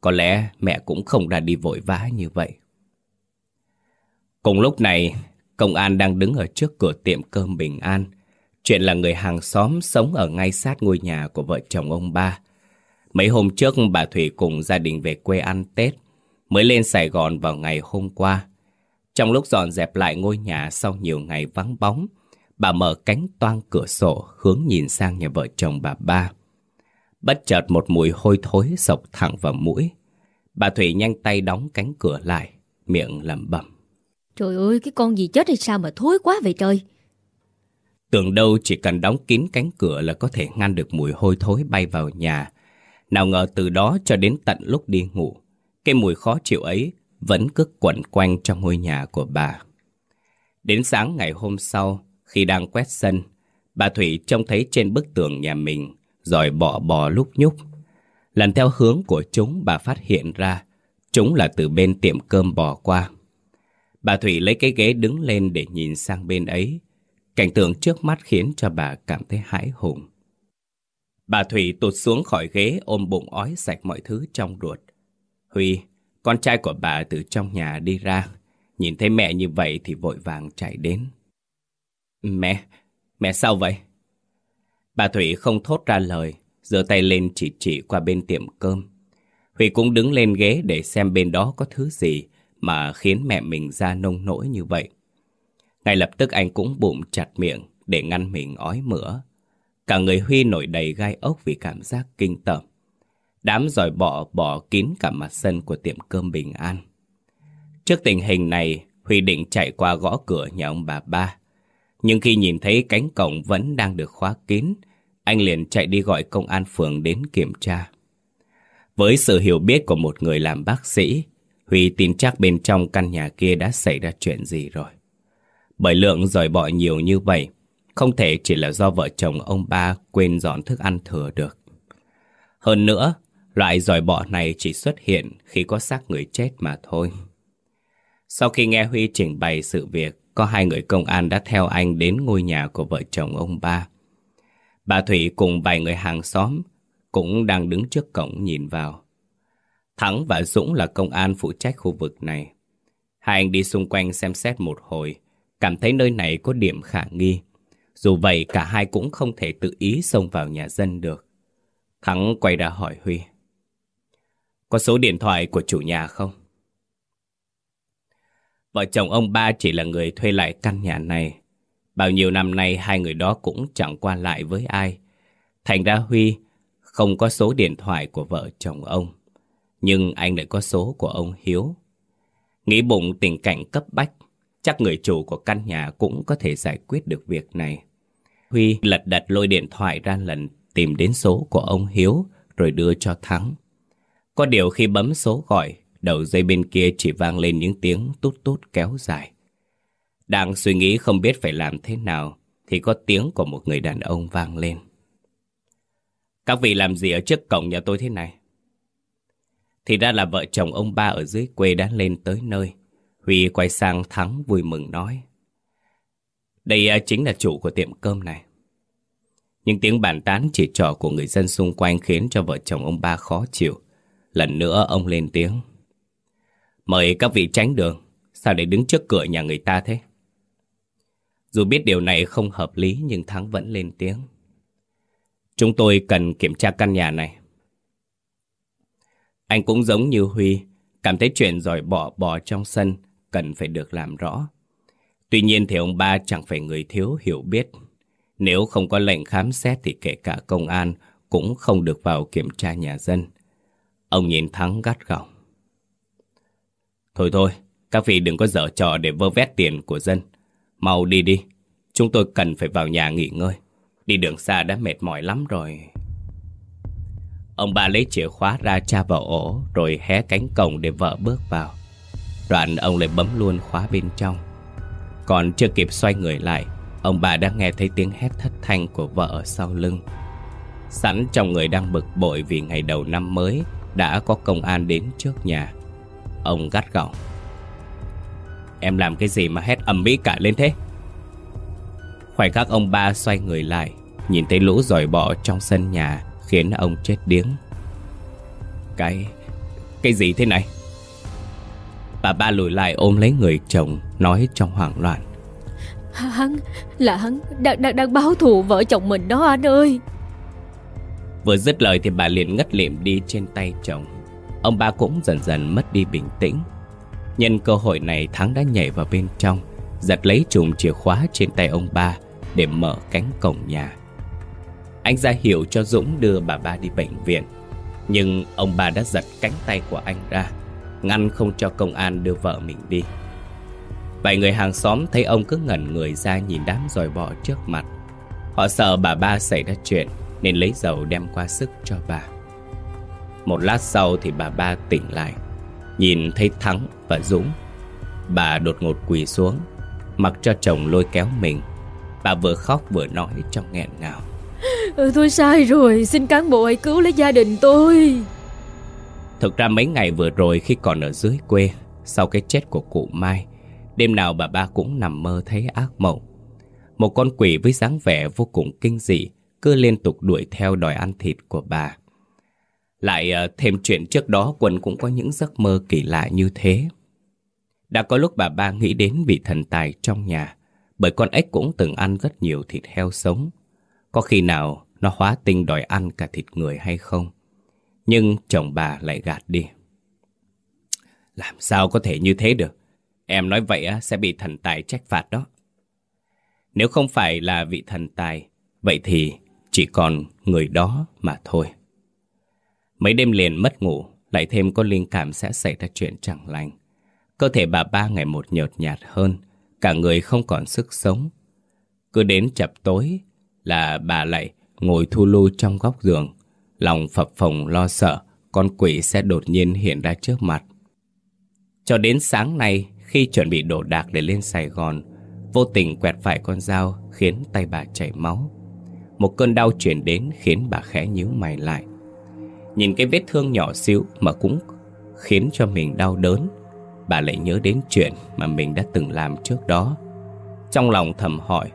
có lẽ mẹ cũng không ra đi vội vã như vậy. Cùng lúc này, công an đang đứng ở trước cửa tiệm cơm Bình An. Chuyện là người hàng xóm sống ở ngay sát ngôi nhà của vợ chồng ông ba. Mấy hôm trước bà Thủy cùng gia đình về quê ăn Tết, mới lên Sài Gòn vào ngày hôm qua. Trong lúc dọn dẹp lại ngôi nhà sau nhiều ngày vắng bóng, bà mở cánh toang cửa sổ hướng nhìn sang nhà vợ chồng bà ba. Bất chợt một mùi hôi thối sộc thẳng vào mũi. Bà Thủy nhanh tay đóng cánh cửa lại, miệng lẩm bẩm. Trời ơi, cái con gì chết hay sao mà thối quá vậy trời? Tưởng đâu chỉ cần đóng kín cánh cửa là có thể ngăn được mùi hôi thối bay vào nhà. Nào ngờ từ đó cho đến tận lúc đi ngủ, cái mùi khó chịu ấy vẫn cứ quẩn quanh trong ngôi nhà của bà. Đến sáng ngày hôm sau, khi đang quét sân, bà Thủy trông thấy trên bức tường nhà mình rồi bò bò lúc nhúc. Lần theo hướng của chúng bà phát hiện ra chúng là từ bên tiệm cơm bò qua. Bà Thủy lấy cái ghế đứng lên để nhìn sang bên ấy. Cảnh tượng trước mắt khiến cho bà cảm thấy hãi hùng. Bà Thủy tụt xuống khỏi ghế ôm bụng ói sạch mọi thứ trong ruột. Huy, con trai của bà từ trong nhà đi ra. Nhìn thấy mẹ như vậy thì vội vàng chạy đến. Mẹ, mẹ sao vậy? Bà Thủy không thốt ra lời, giơ tay lên chỉ chỉ qua bên tiệm cơm. Huy cũng đứng lên ghế để xem bên đó có thứ gì mà khiến mẹ mình ra nông nỗi như vậy. Ngay lập tức anh cũng bụng chặt miệng để ngăn mình ói mửa. Cả người Huy nổi đầy gai ốc vì cảm giác kinh tởm. Đám giỏi bọ bỏ kín cả mặt sân của tiệm cơm bình an. Trước tình hình này, Huy định chạy qua gõ cửa nhà ông bà ba. Nhưng khi nhìn thấy cánh cổng vẫn đang được khóa kín, anh liền chạy đi gọi công an phường đến kiểm tra. Với sự hiểu biết của một người làm bác sĩ, Huy tin chắc bên trong căn nhà kia đã xảy ra chuyện gì rồi. Bởi lượng rời bỏ nhiều như vậy, không thể chỉ là do vợ chồng ông ba quên dọn thức ăn thừa được. Hơn nữa, loại giỏi bọ này chỉ xuất hiện khi có xác người chết mà thôi. Sau khi nghe Huy trình bày sự việc, có hai người công an đã theo anh đến ngôi nhà của vợ chồng ông ba. Bà Thủy cùng vài người hàng xóm cũng đang đứng trước cổng nhìn vào. Thắng và Dũng là công an phụ trách khu vực này. Hai anh đi xung quanh xem xét một hồi, cảm thấy nơi này có điểm khả nghi. Dù vậy cả hai cũng không thể tự ý xông vào nhà dân được. Thắng quay ra hỏi Huy. Có số điện thoại của chủ nhà không? Vợ chồng ông ba chỉ là người thuê lại căn nhà này. Bao nhiêu năm nay hai người đó cũng chẳng qua lại với ai. Thành ra Huy không có số điện thoại của vợ chồng ông. Nhưng anh lại có số của ông Hiếu. Nghĩ bụng tình cảnh cấp bách, chắc người chủ của căn nhà cũng có thể giải quyết được việc này. Huy lật đật lôi điện thoại ra lần tìm đến số của ông Hiếu rồi đưa cho Thắng. Có điều khi bấm số gọi, đầu dây bên kia chỉ vang lên những tiếng tút tút kéo dài. Đang suy nghĩ không biết phải làm thế nào, thì có tiếng của một người đàn ông vang lên. Các vị làm gì ở trước cổng nhà tôi thế này? Thì ra là vợ chồng ông ba ở dưới quê đã lên tới nơi. Huy quay sang Thắng vui mừng nói. Đây à, chính là chủ của tiệm cơm này. Những tiếng bàn tán chỉ trỏ của người dân xung quanh khiến cho vợ chồng ông ba khó chịu. Lần nữa ông lên tiếng. Mời các vị tránh đường. Sao để đứng trước cửa nhà người ta thế? Dù biết điều này không hợp lý, nhưng Thắng vẫn lên tiếng. Chúng tôi cần kiểm tra căn nhà này. Anh cũng giống như Huy, cảm thấy chuyện giỏi bỏ bò trong sân cần phải được làm rõ. Tuy nhiên thì ông ba chẳng phải người thiếu hiểu biết. Nếu không có lệnh khám xét thì kể cả công an cũng không được vào kiểm tra nhà dân. Ông nhìn Thắng gắt gỏng. Thôi thôi, các vị đừng có dở trò để vơ vét tiền của dân. Mau đi đi, chúng tôi cần phải vào nhà nghỉ ngơi. Đi đường xa đã mệt mỏi lắm rồi. Ông bà lấy chìa khóa ra tra vào ổ, Rồi hé cánh cổng để vợ bước vào. Đoạn ông lại bấm luôn khóa bên trong. Còn chưa kịp xoay người lại, Ông bà đã nghe thấy tiếng hét thất thanh của vợ ở sau lưng. Sẵn trong người đang bực bội vì ngày đầu năm mới Đã có công an đến trước nhà. Ông gắt gỏng. Em làm cái gì mà hét ầm mỹ cả lên thế? Khoảnh khắc ông ba xoay người lại, Nhìn thấy lũ dòi bọ trong sân nhà. Khiến ông chết điếng. Cái... cái gì thế này? Bà ba lùi lại ôm lấy người chồng Nói trong hoảng loạn. Hắn... là hắn đang, đang, đang báo thù vợ chồng mình đó anh ơi. Vừa dứt lời thì bà liền ngất liệm đi trên tay chồng. Ông ba cũng dần dần mất đi bình tĩnh. Nhân cơ hội này Thắng đã nhảy vào bên trong Giật lấy chùm chìa khóa trên tay ông ba Để mở cánh cổng nhà anh ra hiệu cho Dũng đưa bà ba đi bệnh viện. Nhưng ông ba đã giật cánh tay của anh ra, Ngăn không cho công an đưa vợ mình đi. Vài người hàng xóm thấy ông cứ ngẩn người ra nhìn đám dòi bọ trước mặt. Họ sợ bà ba xảy ra chuyện Nên lấy dầu đem qua sức cho bà. Một lát sau thì bà ba tỉnh lại, Nhìn thấy Thắng và Dũng. Bà đột ngột quỳ xuống, Mặc cho chồng lôi kéo mình. Bà vừa khóc vừa nói trong nghẹn ngào ừ, Tôi sai rồi. Xin cán bộ hãy cứu lấy gia đình tôi. Thực ra mấy ngày vừa rồi khi còn ở dưới quê Sau cái chết của cụ Mai Đêm nào bà ba cũng nằm mơ thấy ác mộng. Một con quỷ với dáng vẻ vô cùng kinh dị Cứ liên tục đuổi theo đòi ăn thịt của bà. Lại ờ, thêm chuyện trước đó Quân cũng có những giấc mơ kỳ lạ như thế. Đã có lúc bà ba nghĩ đến vị thần tài trong nhà Bởi con ếch cũng từng ăn rất nhiều thịt heo sống. Có khi nào nó hóa tinh đòi ăn cả thịt người hay không Nhưng chồng bà lại gạt đi Làm sao có thể như thế được Em nói vậy sẽ bị thần tài trách phạt đó. Nếu không phải là vị thần tài, vậy thì chỉ còn người đó mà thôi. Mấy đêm liền mất ngủ, lại thêm có linh cảm sẽ xảy ra chuyện chẳng lành. Cơ thể bà ba ngày một nhợt nhạt hơn, cả người không còn sức sống. Cứ đến chập tối là bà lại ngồi thu lưu trong góc giường, lòng phập phồng lo sợ con quỷ sẽ đột nhiên hiện ra trước mặt. Cho đến sáng nay, khi chuẩn bị đổ đạc để lên Sài Gòn Vô tình quẹt phải con dao Khiến tay bà chảy máu. Một cơn đau chuyển đến khiến bà khẽ nhíu mày lại. Nhìn cái vết thương nhỏ xíu Mà cũng khiến cho mình đau đớn Bà lại nhớ đến chuyện Mà mình đã từng làm trước đó. Trong lòng thầm hỏi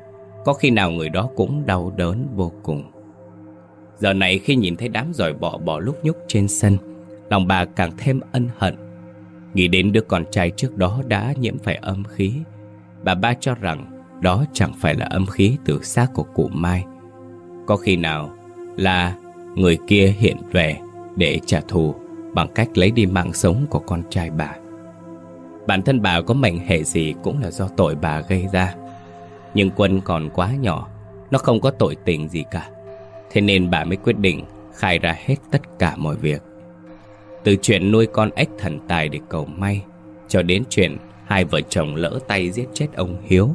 có khi nào người đó cũng đau đớn vô cùng. Giờ này khi nhìn thấy đám giỏi bọ bò lúc nhúc trên sân, Lòng bà càng thêm ân hận. Nghĩ đến đứa con trai trước đó đã nhiễm phải âm khí, Bà ba cho rằng đó chẳng phải là âm khí từ xác của cụ Mai. Có khi nào là người kia hiện về để trả thù Bằng cách lấy đi mạng sống của con trai bà? Bản thân bà có mệnh hệ gì cũng là do tội bà gây ra. Nhưng Quân còn quá nhỏ Nó không có tội tình gì cả. Thế nên bà mới quyết định khai ra hết tất cả mọi việc. Từ chuyện nuôi con ếch thần tài để cầu may Cho đến chuyện hai vợ chồng lỡ tay giết chết ông Hiếu.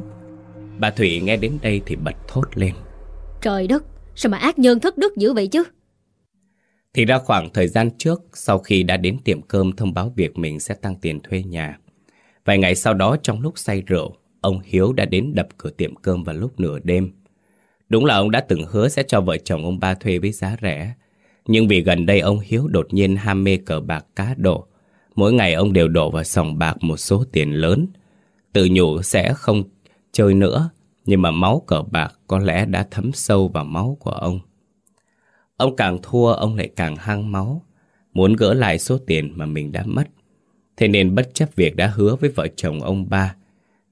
Bà Thủy nghe đến đây thì bật thốt lên. Trời đất, sao mà ác nhân thất đức dữ vậy chứ? Thì ra khoảng thời gian trước Sau khi đã đến tiệm cơm thông báo việc mình sẽ tăng tiền thuê nhà Vài ngày sau đó trong lúc say rượu Ông Hiếu đã đến đập cửa tiệm cơm vào lúc nửa đêm. Đúng là ông đã từng hứa sẽ cho vợ chồng ông ba thuê với giá rẻ. Nhưng vì gần đây ông Hiếu đột nhiên ham mê cờ bạc cá độ, Mỗi ngày ông đều đổ vào sòng bạc một số tiền lớn. Tự nhủ sẽ không chơi nữa, Nhưng mà máu cờ bạc có lẽ đã thấm sâu vào máu của ông. Ông càng thua, ông lại càng hăng máu, Muốn gỡ lại số tiền mà mình đã mất. Thế nên bất chấp việc đã hứa với vợ chồng ông ba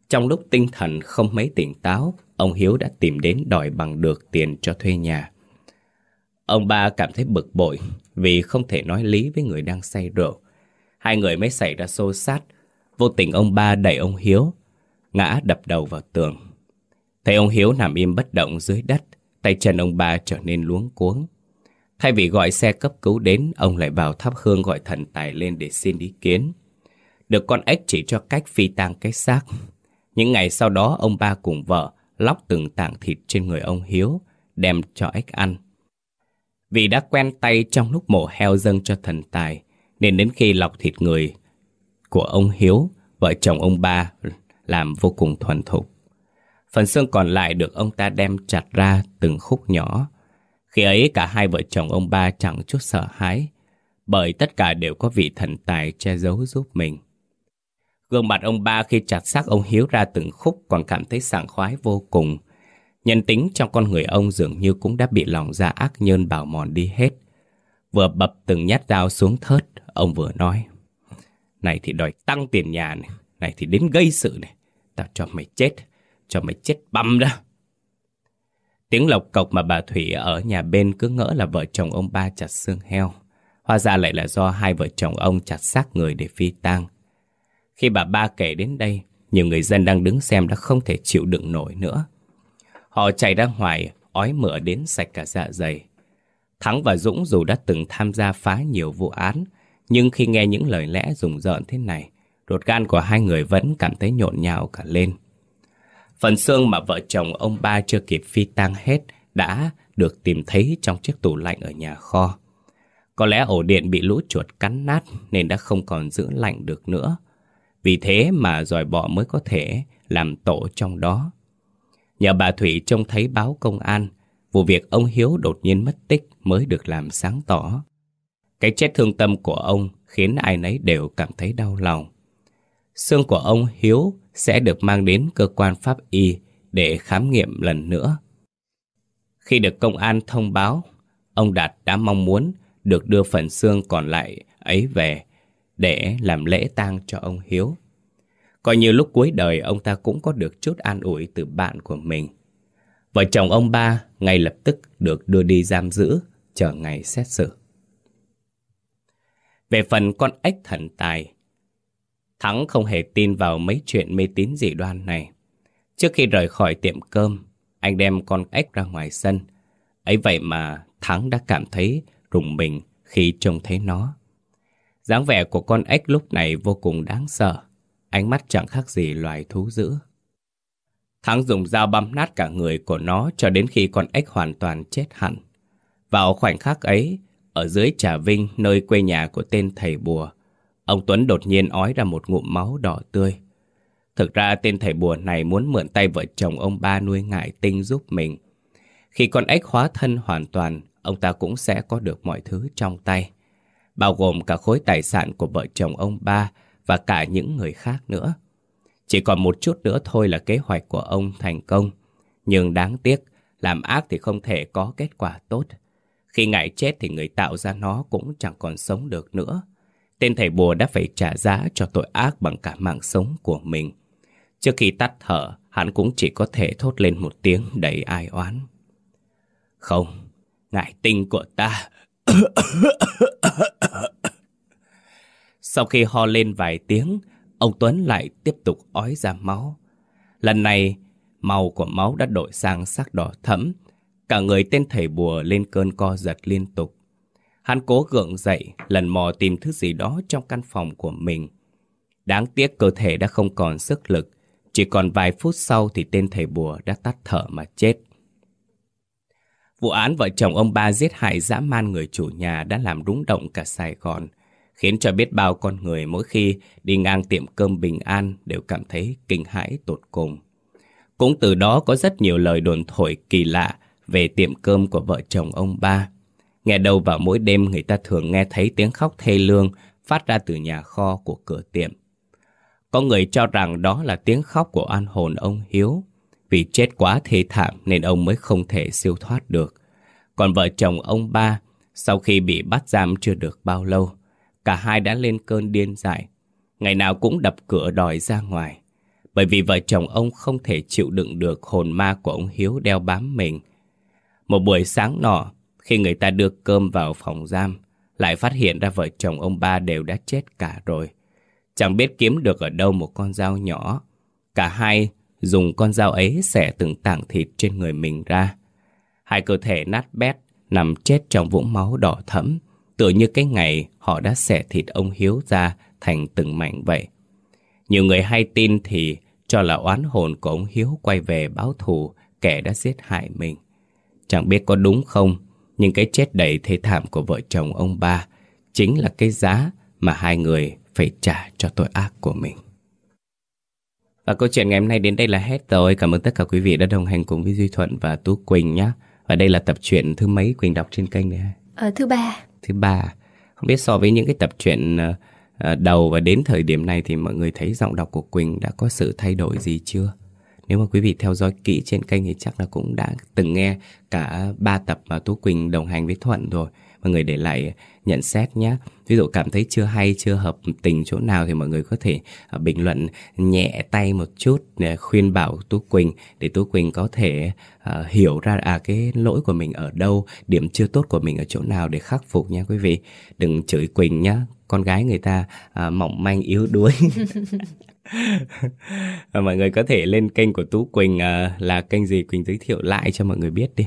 trong lúc tinh thần không mấy tỉnh táo Ông Hiếu đã tìm đến đòi bằng được tiền cho thuê nhà Ông ba cảm thấy bực bội vì không thể nói lý với người đang say rượu. Hai người mới xảy ra xô xát Vô tình ông ba đẩy ông Hiếu, ngã đập đầu vào tường. Thấy ông Hiếu nằm im bất động dưới đất, tay chân ông ba trở nên luống cuống. Thay vì gọi xe cấp cứu đến, ông lại vào thắp hương gọi thần tài lên để xin ý kiến. Được con ếch chỉ cho cách phi tang cái xác. Những ngày sau đó ông ba cùng vợ lóc từng tảng thịt trên người ông Hiếu, đem cho ếch ăn. Vì đã quen tay trong lúc mổ heo dâng cho thần tài, nên đến khi lọc thịt người của ông Hiếu, vợ chồng ông ba làm vô cùng thuần thục. Phần xương còn lại được ông ta đem chặt ra từng khúc nhỏ. Khi ấy cả hai vợ chồng ông ba chẳng chút sợ hãi, bởi tất cả đều có vị thần tài che giấu giúp mình. Gương mặt ông ba khi chặt xác ông Hiếu ra từng khúc còn cảm thấy sảng khoái vô cùng. Nhân tính trong con người ông dường như cũng đã bị lòng dạ ác nhân bào mòn đi hết. Vừa bập từng nhát dao xuống thớt, ông vừa nói. Này thì đòi tăng tiền nhà này, này thì đến gây sự này. Tao cho mày chết, cho mày chết băm đó. Tiếng lộc cộc mà bà Thủy ở nhà bên cứ ngỡ là vợ chồng ông ba chặt xương heo. Hóa ra lại là do hai vợ chồng ông chặt xác người để phi tang. Khi bà ba kể đến đây, nhiều người dân đang đứng xem đã không thể chịu đựng nổi nữa. Họ chạy ra ngoài, ói mửa đến sạch cả dạ dày. Thắng và Dũng dù đã từng tham gia phá nhiều vụ án, nhưng khi nghe những lời lẽ rùng rợn thế này, ruột gan của hai người vẫn cảm thấy nhộn nhạo cả lên. Phần xương mà vợ chồng ông ba chưa kịp phi tang hết đã được tìm thấy trong chiếc tủ lạnh ở nhà kho. Có lẽ ổ điện bị lũ chuột cắn nát nên đã không còn giữ lạnh được nữa. Vì thế mà dòi bọ mới có thể làm tổ trong đó. Nhờ bà Thủy trông thấy báo công an, vụ việc ông Hiếu đột nhiên mất tích mới được làm sáng tỏ. Cái chết thương tâm của ông khiến ai nấy đều cảm thấy đau lòng. Xương của ông Hiếu sẽ được mang đến cơ quan pháp y để khám nghiệm lần nữa. Khi được công an thông báo, ông Đạt đã mong muốn được đưa phần xương còn lại ấy về để làm lễ tang cho ông Hiếu. Coi như lúc cuối đời ông ta cũng có được chút an ủi từ bạn của mình. Vợ chồng ông ba ngay lập tức được đưa đi giam giữ, chờ ngày xét xử. Về phần con ếch thần tài, Thắng không hề tin vào mấy chuyện mê tín dị đoan này. Trước khi rời khỏi tiệm cơm, anh đem con ếch ra ngoài sân. ấy vậy mà Thắng đã cảm thấy rùng mình khi trông thấy nó dáng vẻ của con ếch lúc này vô cùng đáng sợ. Ánh mắt chẳng khác gì loài thú dữ. Thắng dùng dao băm nát cả người của nó cho đến khi con ếch hoàn toàn chết hẳn. Vào khoảnh khắc ấy, ở dưới Trà Vinh, nơi quê nhà của tên thầy bùa, ông Tuấn đột nhiên ói ra một ngụm máu đỏ tươi. Thực ra tên thầy bùa này muốn mượn tay vợ chồng ông ba nuôi ngại tinh giúp mình. Khi con ếch hóa thân hoàn toàn, ông ta cũng sẽ có được mọi thứ trong tay. Bao gồm cả khối tài sản của vợ chồng ông ba và cả những người khác nữa. Chỉ còn một chút nữa thôi là kế hoạch của ông thành công. Nhưng đáng tiếc, làm ác thì không thể có kết quả tốt. Khi ngại chết thì người tạo ra nó cũng chẳng còn sống được nữa. Tên thầy bùa đã phải trả giá cho tội ác bằng cả mạng sống của mình. Trước khi tắt thở, hắn cũng chỉ có thể thốt lên một tiếng đầy ai oán. Không, ngại tinh của ta. Sau khi ho lên vài tiếng, ông Tuấn lại tiếp tục ói ra máu. Lần này, màu của máu đã đổi sang sắc đỏ thẫm. Cả người tên thầy bùa lên cơn co giật liên tục. Hắn cố gượng dậy, lần mò tìm thứ gì đó trong căn phòng của mình. Đáng tiếc cơ thể đã không còn sức lực. Chỉ còn vài phút sau thì tên thầy bùa đã tắt thở mà chết. Vụ án vợ chồng ông ba giết hại dã man người chủ nhà đã làm rúng động cả Sài Gòn, khiến cho biết bao con người mỗi khi đi ngang tiệm cơm bình an đều cảm thấy kinh hãi tột cùng. Cũng từ đó có rất nhiều lời đồn thổi kỳ lạ về tiệm cơm của vợ chồng ông ba. Nghe đầu vào mỗi đêm người ta thường nghe thấy tiếng khóc thê lương phát ra từ nhà kho của cửa tiệm. Có người cho rằng đó là tiếng khóc của an hồn ông Hiếu. Vì chết quá thê thảm nên ông mới không thể siêu thoát được. Còn vợ chồng ông ba, sau khi bị bắt giam chưa được bao lâu, Cả hai đã lên cơn điên dại. Ngày nào cũng đập cửa đòi ra ngoài. Bởi vì vợ chồng ông không thể chịu đựng được hồn ma của ông Hiếu đeo bám mình. Một buổi sáng nọ Khi người ta đưa cơm vào phòng giam Lại phát hiện ra vợ chồng ông ba đều đã chết cả rồi. Chẳng biết kiếm được ở đâu một con dao nhỏ. Cả hai dùng con dao ấy xẻ từng tảng thịt trên người mình ra Hai cơ thể nát bét Nằm chết trong vũng máu đỏ thẫm Tựa như cái ngày họ đã xẻ thịt ông Hiếu ra thành từng mảnh vậy. Nhiều người hay tin thì cho là oán hồn của ông Hiếu quay về báo thù kẻ đã giết hại mình. Chẳng biết có đúng không, nhưng cái chết đầy thê thảm của vợ chồng ông ba chính là cái giá mà hai người phải trả cho tội ác của mình. Và câu chuyện ngày hôm nay đến đây là hết rồi. Cảm ơn tất cả quý vị đã đồng hành cùng với Duy Thuận và Tú Quỳnh nhé. Và đây là tập truyện thứ mấy Quỳnh đọc trên kênh này? Ờ, thứ ba. Thứ ba. Không biết so với những cái tập truyện uh, đầu và đến thời điểm này thì mọi người thấy giọng đọc của Quỳnh đã có sự thay đổi gì chưa? Nếu mà quý vị theo dõi kỹ trên kênh thì chắc là cũng đã từng nghe cả ba tập mà Tú Quỳnh đồng hành với Thuận rồi. Mọi người để lại nhận xét nhé. Ví dụ cảm thấy chưa hay, chưa hợp tình chỗ nào thì mọi người có thể à, bình luận nhẹ tay một chút để khuyên bảo Tú Quỳnh để Tú Quỳnh có thể uh, hiểu ra à cái lỗi của mình ở đâu, điểm chưa tốt của mình ở chỗ nào để khắc phục nha quý vị. Đừng chửi Quỳnh nhé, con gái người ta uh, mỏng manh yếu đuối. mọi người có thể lên kênh của Tú Quỳnh uh, là kênh gì Quỳnh giới thiệu lại cho mọi người biết đi.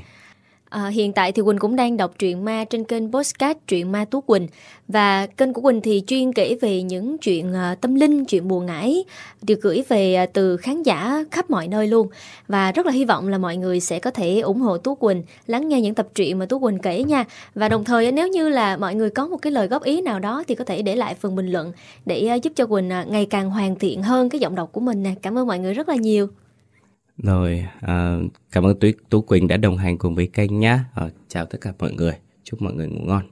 À, hiện tại thì Quỳnh cũng đang đọc truyện ma trên kênh Postcard Truyện Ma Tú Quỳnh. Và kênh của Quỳnh thì chuyên kể về những chuyện uh, tâm linh, chuyện buồn ngãi Được gửi về uh, từ khán giả khắp mọi nơi luôn. Và rất là hy vọng là mọi người sẽ có thể ủng hộ Tú Quỳnh Lắng nghe những tập truyện mà Tú Quỳnh kể nha. Và đồng thời à, nếu như là mọi người có một cái lời góp ý nào đó Thì có thể để lại phần bình luận Để uh, giúp cho Quỳnh uh, ngày càng hoàn thiện hơn cái giọng đọc của mình nè. Cảm ơn mọi người rất là nhiều rồi, à, cảm ơn Tú, Tú Quỳnh đã đồng hành cùng với kênh nhé. À, ờ, chào tất cả mọi người. Chúc mọi người ngủ ngon.